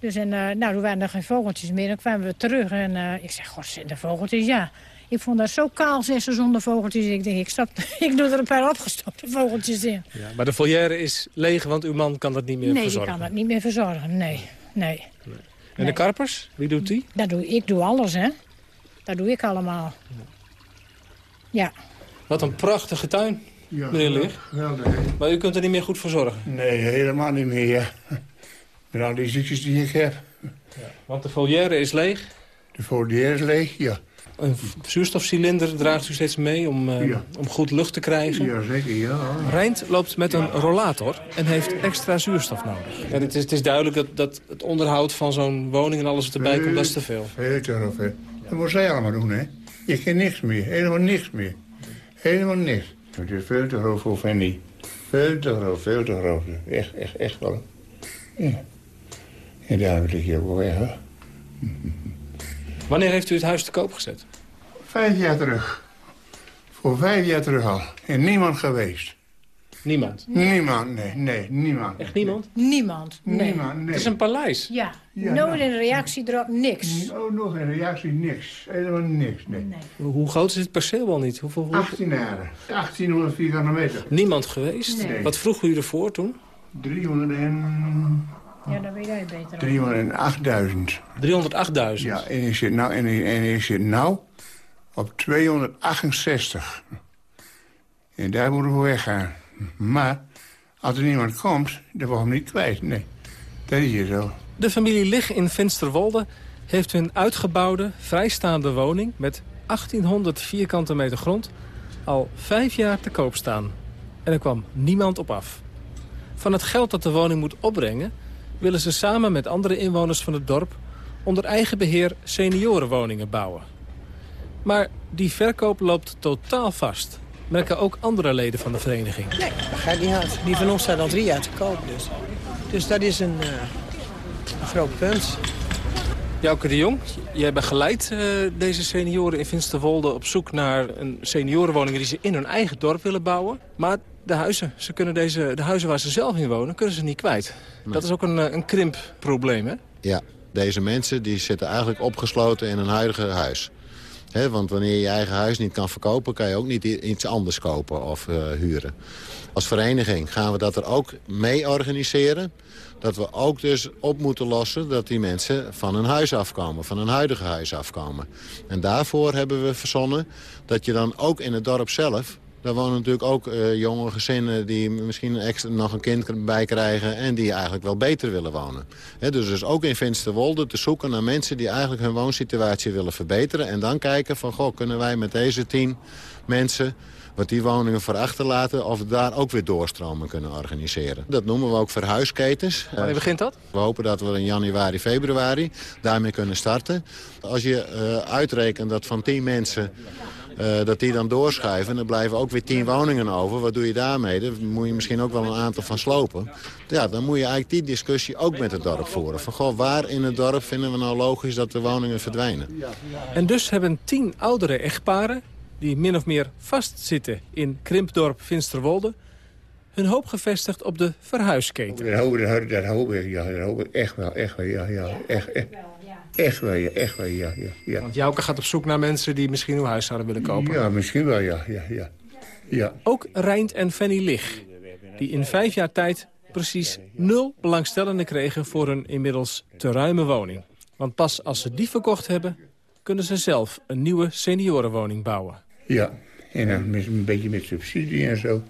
Dus en, eh, nou, toen waren er geen vogeltjes meer. Dan kwamen we terug en eh, ik zeg, god, zijn er vogeltjes? Ja. Ik vond dat zo kaal, zes zonder vogeltjes. Ik denk, ik, stap, ik doe er een paar opgestopte vogeltjes in. Ja, maar de volière is leeg, want uw man kan dat niet meer nee, die verzorgen. kan dat niet meer verzorgen. Nee, nee. En de karpers, wie doet die? Dat doe, ik doe alles, hè. Dat doe ik allemaal. Ja. Wat een prachtige tuin, Ja, meneer Lig. hè? Maar u kunt er niet meer goed voor zorgen. Nee, helemaal niet meer. Met al die ziektes die ik heb. Want de volière is leeg. De volière is leeg, ja. Een zuurstofcilinder draagt u steeds mee om, eh, Ja. om goed lucht te krijgen. Jazeker, ja. Rijnt loopt met een rollator en heeft extra zuurstof nodig. Ja, het, is, het is duidelijk dat, dat het onderhoud van zo'n woning en alles wat erbij komt, dat is te veel. Veel te veel. Dat moet zij allemaal doen, hè. Je kent niks meer. Helemaal niks meer. Helemaal niks. Het is veel te groot voor Fanny. Veel te groot, veel te groot. Echt, echt, echt wel. Ja. En daar lig je ook wel weg, hè. Wanneer heeft u het huis te koop gezet? Vijf jaar terug. Voor vijf jaar terug al. En niemand geweest. Niemand? Niemand, nee, nee, niemand. Echt niemand? Niemand. Nee. Niemand, nee. Het is een paleis. Ja, Ja, nooit nou. een reactie erop, niks. Oh, nog een reactie, niks. Helemaal niks, nee. Hoe groot is het perceel wel niet? Hoeveel, hoe- 18 jaar. 1800 vierkante meter. Niemand geweest? Nee. Wat vroeg u ervoor toen? 300 en... Ja, dan weet jij beter. 308.000. 308.000? Ja, en is het nou, en, en is het nou op 268. En daar moeten we weggaan. Maar als er niemand komt, dan worden we niet kwijt. Nee, dat is hier zo. De familie Lig in Finsterwolde heeft hun uitgebouwde, vrijstaande woning... met 1800 vierkante meter grond al vijf jaar te koop staan. En er kwam niemand op af. Van het geld dat de woning moet opbrengen... willen ze samen met andere inwoners van het dorp... onder eigen beheer seniorenwoningen bouwen. Maar die verkoop loopt totaal vast. Merken ook andere leden van de vereniging. Nee, dat gaat niet hard. Die van ons staat al drie jaar te koop. Dus, dus dat is een, uh, een groot punt. Jouke de Jong, jij begeleidt uh, deze senioren in Finsterwolde op zoek naar een seniorenwoning die ze in hun eigen dorp willen bouwen. Maar de huizen, ze kunnen deze, de huizen waar ze zelf in wonen, kunnen ze niet kwijt. Dat is ook een, eh, een krimpprobleem, hè? Ja, deze mensen die zitten eigenlijk opgesloten in een huidige huis. He, want wanneer je je eigen huis niet kan verkopen... kan je ook niet iets anders kopen of uh, huren. Als vereniging gaan we dat er ook mee organiseren. Dat we ook dus op moeten lossen dat die mensen van een huis afkomen. Van een huidige huis afkomen. En daarvoor hebben we verzonnen dat je dan ook in het dorp zelf daar wonen natuurlijk ook uh, jonge gezinnen die misschien extra, nog een kind bij krijgen... en die eigenlijk wel beter willen wonen. He, dus, dus ook in Finsterwolde te zoeken naar mensen die eigenlijk hun woonsituatie willen verbeteren. En dan kijken van, goh, kunnen wij met deze tien mensen wat die woningen voor achterlaten... of we daar ook weer doorstromen kunnen organiseren. Dat noemen we ook verhuisketens. Wanneer begint dat? We hopen dat we in januari, februari daarmee kunnen starten. Als je uh, uitrekent dat van tien mensen uh, dat die dan doorschuiven. Dan blijven ook weer tien woningen over. Wat doe je daarmee? Dan moet je misschien ook wel een aantal van slopen. Ja, dan moet je eigenlijk die discussie ook met het dorp voeren. Van goh, waar in het dorp vinden we nou logisch dat de woningen verdwijnen? En dus hebben tien oudere echtparen die min of meer vastzitten in Krimpdorp Finsterwolde hun hoop gevestigd op de verhuisketen. Dat hoop, dat, dat hoop ik, ja, dat hoop ik echt wel, echt wel, ja, ja, echt, echt. Echt wel, ja, echt wel, ja, ja, ja. Want Jouke gaat op zoek naar mensen die misschien een huis zouden willen kopen. Ja, misschien wel, ja, ja, ja. ja. Ook Rijnt en Fanny Lig, die in vijf jaar tijd precies nul belangstellenden kregen voor een inmiddels te ruime woning. Want pas als ze die verkocht hebben, kunnen ze zelf een nieuwe seniorenwoning bouwen. Ja, en dan met, een beetje met subsidie en zo.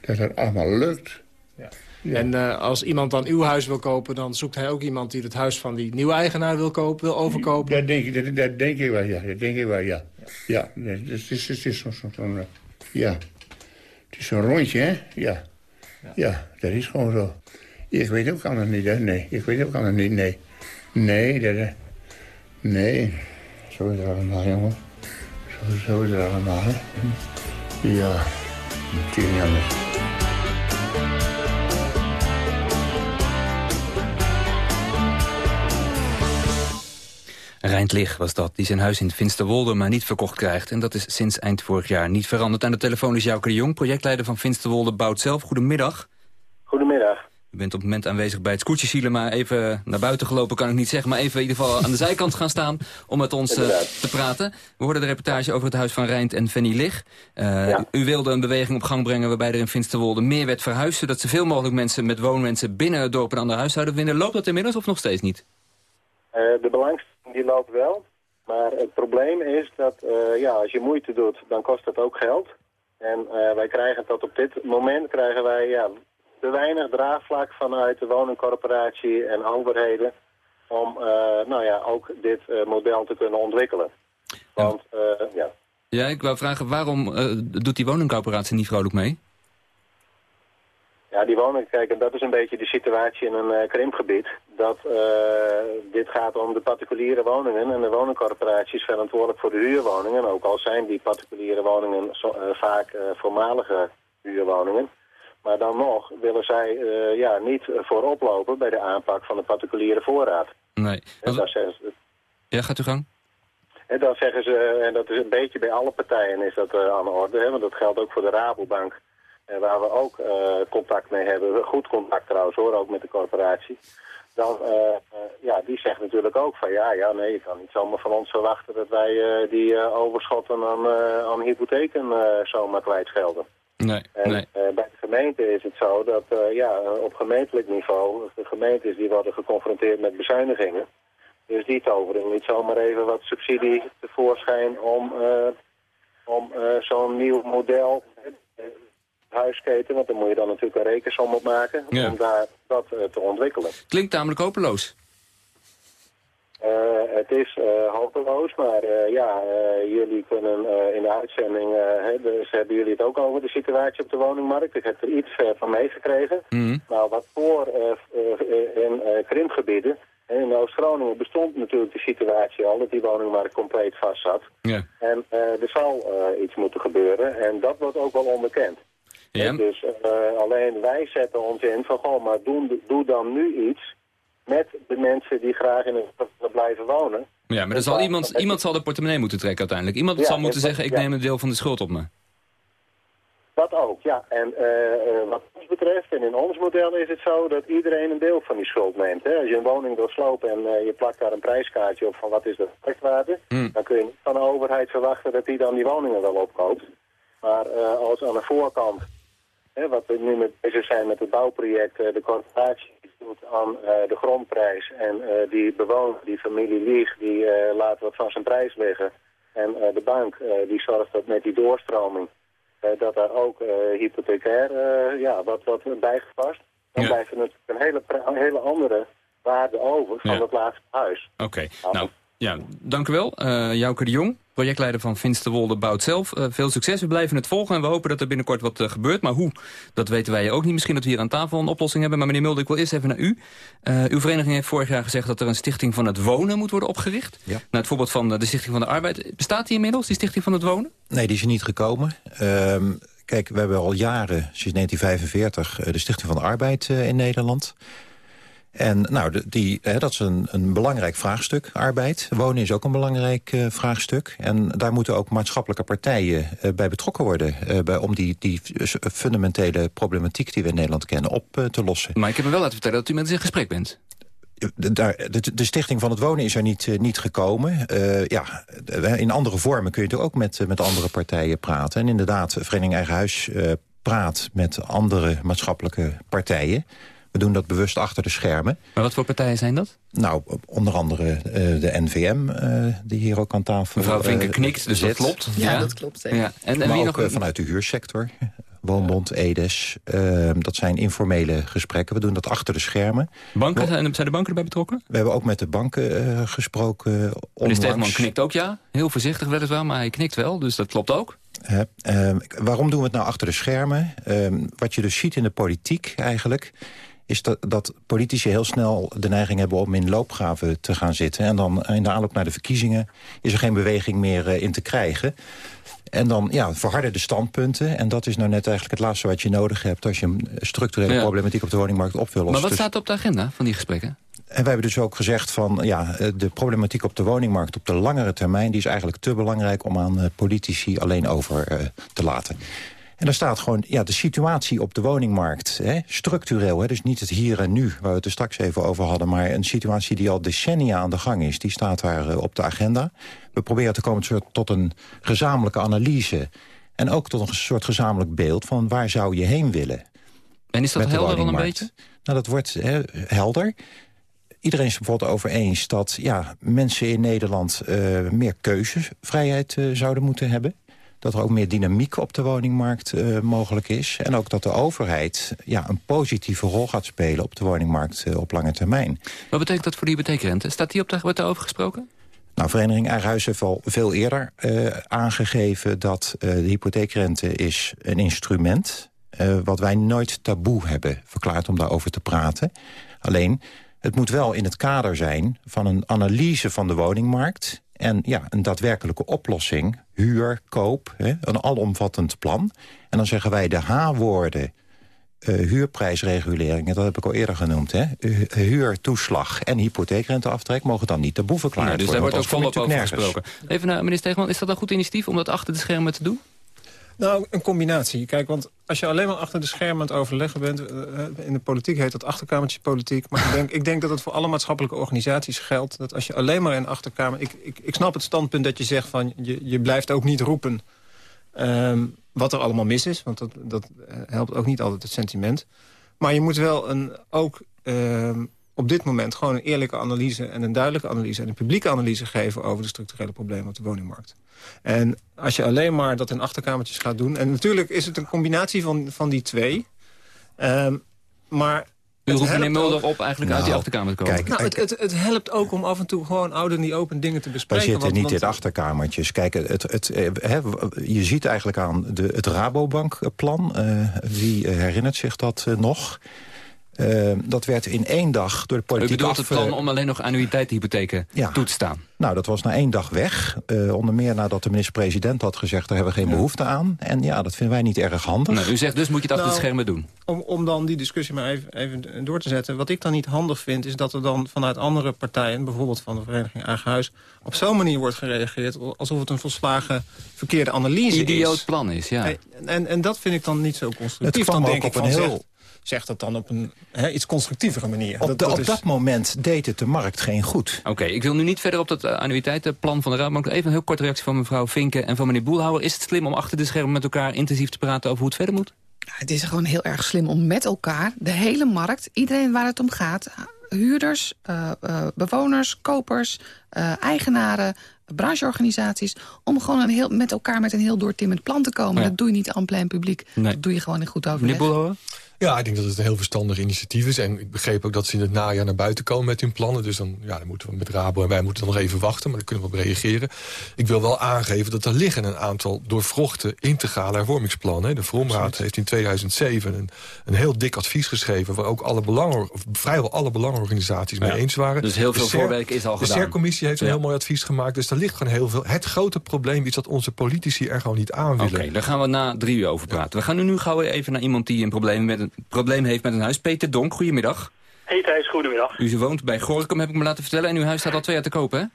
Dat dat allemaal lukt. Ja. En uh, als iemand dan uw huis wil kopen... dan zoekt hij ook iemand die het huis van die nieuwe eigenaar wil kopen, wil overkopen? Dat denk, dat, dat denk ik wel, ja. Dat denk ik wel, ja. Ja, het is, het is, is zo'n... Zo, zo, ja. Het is zo'n rondje, hè? Ja. ja. dat is gewoon zo. Ik weet ook anders niet, hè? Nee, ik weet ook anders niet, nee. Nee, dat... Nee. Zo is het allemaal, jongen. Zo, zo is het allemaal, hè? Ja. Natuurlijk niet anders. Rijntlig was dat, die zijn huis in Finsterwolde maar niet verkocht krijgt. En dat is sinds eind vorig jaar niet veranderd. Aan de telefoon is Jouke de Jong, projectleider van Finsterwolde Bouwt zelf. Goedemiddag. Goedemiddag. U bent op het moment aanwezig bij het scootjesielen, maar even naar buiten gelopen kan ik niet zeggen. Maar even in ieder geval aan de zijkant gaan staan om met ons uh, te praten. We hoorden de reportage over het huis van Rijnt en Fanny Lig. Uh, ja. U wilde een beweging op gang brengen waarbij er in Finsterwolde meer werd verhuisd. Zodat zoveel mogelijk mensen met woonwensen binnen het dorp een ander huis zouden vinden. Loopt dat inmiddels of nog steeds niet? Uh, de belangstelling die loopt wel. Maar het probleem is dat uh, ja, als je moeite doet, dan kost dat ook geld. En uh, wij krijgen tot op dit moment krijgen wij ja, te weinig draagvlak vanuit de woningcorporatie en overheden om uh, nou ja, ook dit model te kunnen ontwikkelen. Want, ja. Ja, ik wou vragen, waarom doet die woningcorporatie niet vrolijk mee? Ja, die woningen, kijk, en dat is een beetje de situatie in een uh, krimpgebied. Dat uh, dit gaat om de particuliere woningen en de woningcorporaties verantwoordelijk voor de huurwoningen. Ook al zijn die particuliere woningen zo, uh, vaak voormalige huurwoningen. Maar dan nog willen zij ja, niet voorop lopen bij de aanpak van de particuliere voorraad. Nee. En zeggen ze... Ja, gaat u gang. En dan zeggen ze, en dat is een beetje bij alle partijen is dat aan de orde, hè, want dat geldt ook voor de Rabobank. Waar we ook uh, contact mee hebben, goed contact trouwens hoor, ook met de corporatie. Dan, uh, uh, ja, die zegt natuurlijk ook van ja, ja, nee, je kan niet zomaar van ons verwachten dat wij die overschotten aan, aan hypotheken zomaar kwijtschelden. Nee, en, nee. bij de gemeente is het zo dat ja, op gemeentelijk niveau, de gemeentes die worden geconfronteerd met bezuinigingen. Dus die toveren niet zomaar even wat subsidie tevoorschijn om, eh, om eh, zo'n nieuw model, eh, huisketen, want daar moet je dan natuurlijk een rekensom op maken, Ja. om daar dat eh, te ontwikkelen. Klinkt namelijk hopeloos. Eh, het is eh, hopeloos, maar ja, jullie kunnen in de uitzending, hè, dus hebben jullie het ook over de situatie op de woningmarkt. Ik heb er iets van meegekregen. Mhm. Nou, wat voor in krimpgebieden, in Oost-Groningen bestond natuurlijk de situatie al dat die woningmarkt compleet vast zat. En er zal iets moeten gebeuren en dat wordt ook wel onderkend. Ja. Dus alleen wij zetten ons in van, goh, maar doe, doe dan nu iets met de mensen die graag in het blijven wonen. Ja, maar er zal iemand, iemand zal de portemonnee moeten trekken uiteindelijk. Iemand Ja, zal moeten en- zeggen, ik ja. neem een deel van de schuld op me. Dat ook, ja. En eh, eh, wat ons betreft, en in ons model is het zo dat iedereen een deel van die schuld neemt. Hè. Als je een woning wil slopen en je plakt daar een prijskaartje op van wat is de marktwaarde, Hmm. dan kun je niet van de overheid verwachten dat die dan die woningen wel opkoopt. Maar als aan de voorkant, hè, wat we nu met bezig zijn met het bouwproject, eh, de corporatie doet aan eh, de grondprijs en eh, die bewoner, die familie Lieg, die laat wat van zijn prijs liggen. En de bank die zorgt dat met die doorstroming dat daar ook hypothecair ja, wat, wat bijgepast. Dan blijft er natuurlijk een hele, een hele andere waarde over van Ja. het laatste huis. Oké, nou, ja, dank u wel. Jouke de Jong, projectleider van Finsterwolde bouwt zelf. Eh, veel succes, we blijven het volgen en we hopen dat er binnenkort wat eh, gebeurt. Maar hoe, dat weten wij ook niet. Misschien dat we hier aan tafel een oplossing hebben. Maar meneer Mulder, ik wil eerst even naar u. Eh, uw vereniging heeft vorig jaar gezegd dat er een stichting van het wonen moet worden opgericht. Ja. Naar het voorbeeld van de stichting van de arbeid. Bestaat die inmiddels, die stichting van het wonen? Nee, die is er niet gekomen. Ehm, kijk, we hebben al jaren, sinds 1945, eh, de Stichting van de Arbeid in Nederland. En nou, de- die, hè, dat is een, een belangrijk vraagstuk, arbeid. Wonen is ook een belangrijk eh, vraagstuk. En daar moeten ook maatschappelijke partijen eh, bij betrokken worden... eh, bij, om die, die fundamentele problematiek die we in Nederland kennen op te lossen. Maar ik heb me wel laten vertellen dat u met ze in gesprek bent. De, de, de Stichting van het Wonen is er niet, niet gekomen. Ja, in andere vormen kun je natuurlijk ook met, met andere partijen praten. En inderdaad, Vereniging Eigen Huis praat met andere maatschappelijke partijen. We doen dat bewust achter de schermen. Maar wat voor partijen zijn dat? Nou, onder andere eh, de NVM, eh, die hier ook aan tafel Mevrouw Vinken eh, knikt, dus dat klopt. Ja, Ja. dat klopt, zeker. Ja. En- en maar wie ook nog- vanuit de huursector. Woonbond, EDES. dat zijn informele gesprekken. We doen dat achter de schermen. Banken, zijn, zijn de banken erbij betrokken? We hebben ook met de banken eh, gesproken Meneer onlangs. Steegman knikt ook ja. Heel voorzichtig weliswaar, maar hij knikt wel. Dus dat klopt ook. Hè, ehm, waarom doen we het nou achter de schermen? Ehm, wat je dus ziet in de politiek eigenlijk... is dat, dat politici heel snel de neiging hebben om in loopgraven te gaan zitten. En dan in de aanloop naar de verkiezingen is er geen beweging meer eh, in te krijgen. En dan ja, verharden de standpunten. En dat is nou net eigenlijk het laatste wat je nodig hebt... als je een structurele Ja. problematiek op de woningmarkt op wil lossen. Maar wat Dus- staat op de agenda van die gesprekken? en wij hebben dus ook gezegd van ja, eh, de problematiek op de woningmarkt op de langere termijn... die is eigenlijk te belangrijk om aan eh, politici alleen over te laten. En daar staat gewoon ja, de situatie op de woningmarkt, hè, structureel. Hè, dus niet het hier en nu, waar we het er straks even over hadden... maar een situatie die al decennia aan de gang is. Die staat daar eh, op de agenda. We proberen te komen tot een gezamenlijke analyse... en ook tot een soort gezamenlijk beeld van waar zou je heen willen. En is dat helder al een beetje? Nou, dat wordt hè, helder. Iedereen is bijvoorbeeld over eens dat ja, mensen in Nederland eh, meer keuzevrijheid eh, zouden moeten hebben. Dat er ook meer dynamiek op de woningmarkt eh, mogelijk is. En ook dat de overheid ja, een positieve rol gaat spelen op de woningmarkt eh, op lange termijn. Wat betekent dat voor die hypotheekrente? Staat die op de, wordt daarover gesproken? Nou, Vereniging Eigen Huis heeft al veel eerder eh, aangegeven dat de hypotheekrente is een instrument wat wij nooit taboe hebben verklaard om daarover te praten. Alleen, het moet wel in het kader zijn van een analyse van de woningmarkt... en ja, een daadwerkelijke oplossing, huur, koop, hè, een alomvattend plan. En dan zeggen wij de H-woorden... eh, huurprijsreguleringen, dat heb ik al eerder genoemd. Hè? Hu- Huurtoeslag en hypotheekrenteaftrek mogen dan niet taboe verklaard Nou, dus daar wordt ook volop over gesproken. Even naar meneer Steegman, is dat een goed initiatief om dat achter de schermen te doen? Nou, een combinatie. Kijk, want als je alleen maar achter de schermen aan het overleggen bent... eh, in de politiek heet dat achterkamertje politiek. Maar ik denk, ik denk dat het voor alle maatschappelijke organisaties geldt... dat als je alleen maar in achterkamer... Ik, ik, ik snap het standpunt dat je zegt van... je, je blijft ook niet roepen ehm, wat er allemaal mis is. Want dat, dat eh, helpt ook niet altijd het sentiment. Maar je moet wel een, ook ehm, op dit moment gewoon een eerlijke analyse... en een duidelijke analyse en een publieke analyse geven... over de structurele problemen op de woningmarkt. En als je alleen maar dat in achterkamertjes gaat doen... en natuurlijk is het een combinatie van, van die twee... Um, maar u roept meneer Mulder op eigenlijk uit die nou, achterkamer te komen. Kijk, nou, het, het, het, helpt ook om af en toe gewoon ouder niet open dingen te bespreken. Wij zitten niet in achterkamertjes. Kijk, het, het, he, je ziet eigenlijk aan de, het Rabobankplan. Uh, wie herinnert zich dat uh, nog? Uh, dat werd in één dag door de politiek U bedoelt het plan om alleen nog annuïteitshypotheken ja. toe te staan? Nou, dat was na één dag weg. Uh, onder meer nadat de minister-president had gezegd... daar hebben we geen ja. behoefte aan. En ja, dat vinden wij niet erg handig. Nou, u zegt dus moet je het achter nou, het schermen doen. Om, om dan die discussie maar even, even door te zetten. Wat ik dan niet handig vind... is dat er dan vanuit andere partijen... bijvoorbeeld van de Vereniging Eigen Huis... op zo'n manier wordt gereageerd... alsof het een volslagen verkeerde analyse Idioot is. Idioot plan is, ja. En, en, en, dat vind ik dan niet zo constructief. Het dan denk ik op een heel zegt dat dan op een he, iets constructievere manier. Op, dat, op dat moment deed het de markt geen goed. Oké, ik wil nu niet verder op dat uh, annuïteitenplan van de Raadbank. Even een heel korte reactie van mevrouw Vinken en van meneer Boelhouwer. Is het slim om achter de schermen met elkaar intensief te praten over hoe het verder moet? Het is gewoon heel erg slim om met elkaar, de hele markt, iedereen waar het om gaat... huurders, uh, uh, bewoners, kopers, eigenaren, brancheorganisaties... om gewoon een heel, met elkaar met een heel doortimmend plan te komen. Dat doe je niet aan plein publiek. Nee. Dat doe je gewoon in goed overleg. Meneer Boelhouwer? Ja, ik denk dat het een heel verstandig initiatief is. En ik begreep ook dat ze in het najaar naar buiten komen met hun plannen. Dus dan, ja, dan moeten we met Rabo en wij moeten nog even wachten. Maar dan kunnen we op reageren. Ik wil wel aangeven dat er liggen een aantal doorvrochte integrale hervormingsplannen. De Vromraad heeft in 2007 een, een heel dik advies geschreven... waar ook alle belangen, vrijwel alle belangenorganisaties mee eens waren. Dus heel veel voorwerk is al gedaan. De CER-commissie heeft een heel mooi advies gemaakt. Dus daar ligt gewoon heel veel. Het grote probleem is dat onze politici er gewoon niet aan willen. Oké, daar gaan we na drie uur over praten. We gaan nu, nu gauw even naar iemand die een probleem met een probleem heeft met een huis. Peter Donk, goedemiddag. Hey Thijs, goedemiddag. U woont bij Gorkum, heb ik me laten vertellen. En uw huis staat al twee jaar te kopen, hè?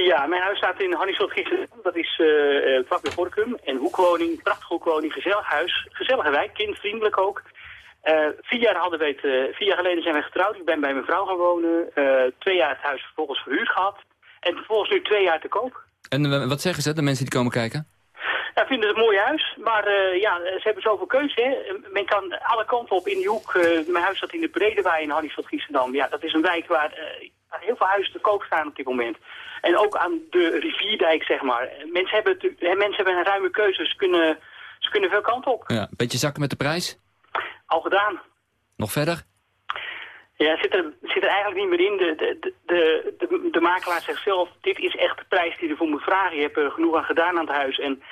Ja, mijn huis staat in Hanniesveld Giesen. Dat is uh, vlak bij Gorkum. Een hoekwoning, prachtige hoekwoning, gezellig huis. Gezellige wijk, kindvriendelijk ook. Uh, vier, jaar hadden we het, uh, vier jaar geleden zijn we getrouwd. Ik ben bij mijn vrouw gaan wonen. twee jaar het huis vervolgens verhuurd gehad. En vervolgens nu twee jaar te koop. En wat zeggen ze, de mensen die komen kijken? Ja, vinden het een mooi huis, maar uh, ja, ze hebben zoveel keuze. Hè. Men kan alle kanten op in die hoek. Uh, mijn huis staat in de Bredewij in Harningsveld Giessendam. Ja, dat is een wijk waar, uh, heel veel huizen te koop staan op dit moment. En ook aan de rivierdijk, zeg maar. Mensen hebben, mensen hebben een ruime keuze, ze kunnen, ze kunnen veel kanten op. Ja, een beetje zakken met de prijs? Al gedaan. Nog verder? Ja, zit er, zit er eigenlijk niet meer in. De, de, de, de, de makelaar zegt zelf, dit is echt de prijs die je ervoor moet vragen. Je hebt er genoeg aan gedaan aan het huis. En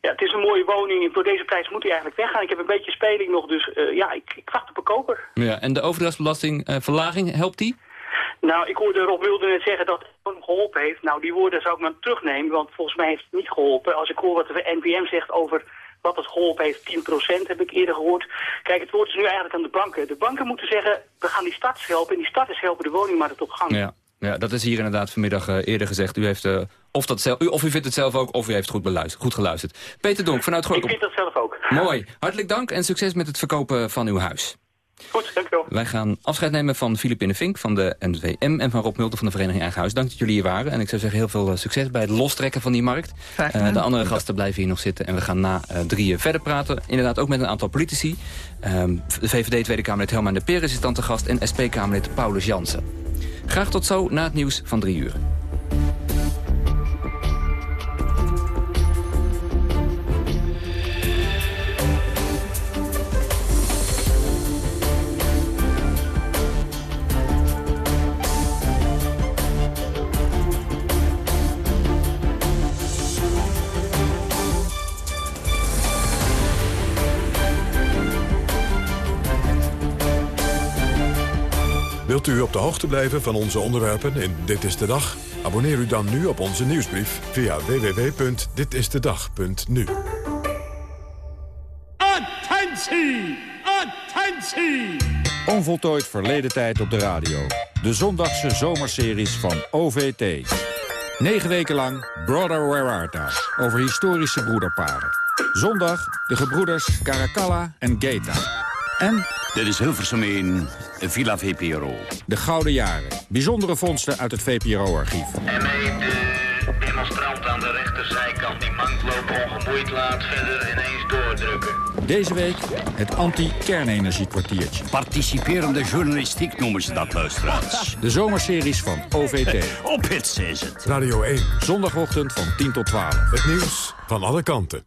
ja, het is een mooie woning en voor deze prijs moet hij eigenlijk weggaan. Ik heb een beetje speling nog, dus uh, ja, ik, ik, wacht op een koper. Ja, en de overdrachtsbelastingverlaging, uh, helpt die? Nou, ik hoorde Rob Wilde net zeggen dat het hem geholpen heeft. Nou, die woorden zou ik maar terugnemen, want volgens mij heeft het niet geholpen. Als ik hoor wat de NPM zegt over wat het geholpen heeft, 10% heb ik eerder gehoord. Kijk, het woord is nu eigenlijk aan de banken. De banken moeten zeggen, we gaan die starters helpen en die starters helpen de woningmarkt op gang. Ja. Ja, dat is hier inderdaad vanmiddag uh, eerder gezegd. U heeft, uh, of, dat zelf, of u vindt het zelf ook, of u heeft goed, beluisterd, goed geluisterd. Peter Donk vanuit Gorkum. Ik vind dat zelf ook. Mooi. Hartelijk dank en succes met het verkopen van uw huis. Goed, dankjewel. Wij gaan afscheid nemen van Filip Vink van de NVM... en van Rob Mulder van de Vereniging Eigen Huis. Dank dat jullie hier waren. En ik zou zeggen heel veel eh, succes bij het lostrekken van die markt. Uh, de andere gasten blijven hier nog zitten. En we gaan na uh, drieën verder praten. Inderdaad ook met een aantal politici. Um, de VVD Tweede Kamerlid Helma de Peer is dan te gast... en SP-Kamerlid Paulus Jansen. Graag tot zo na het nieuws van drie uur. Wilt u op de hoogte blijven van onze onderwerpen in Dit is de Dag? Abonneer u dan nu op onze nieuwsbrief via www.ditistedag.nu. Attentie! Attentie! Onvoltooid verleden tijd op de radio. De zondagse zomerseries van OVT. Negen weken lang Brother Where Art Thou, over historische broederparen. Zondag de gebroeders Caracalla en Geta. En... Dit is Hilversum 1, Villa VPRO. De Gouden Jaren. Bijzondere vondsten uit het VPRO-archief. En mij de demonstrant aan de rechterzijkant die mankloop ongemoeid laat verder ineens doordrukken. Deze week het anti-kernenergiekwartiertje. Participerende journalistiek noemen ze dat, luisteraars. De zomerseries van OVT. Op is het. Radio 1. Zondagochtend van 10 tot 12. Het nieuws van alle kanten.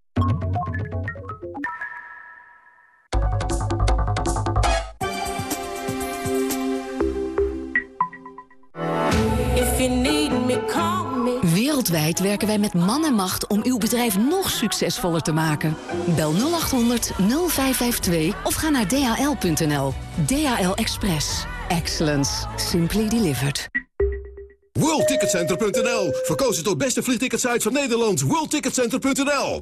Wereldwijd werken wij met man en macht om uw bedrijf nog succesvoller te maken. Bel 0800 0552 of ga naar dhl.nl. DHL Express. Excellence. Simply delivered. WorldTicketCenter.nl. Verkozen tot beste vliegticketsite van Nederland. WorldTicketCenter.nl.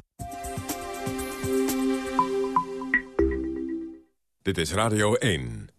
Dit is Radio 1.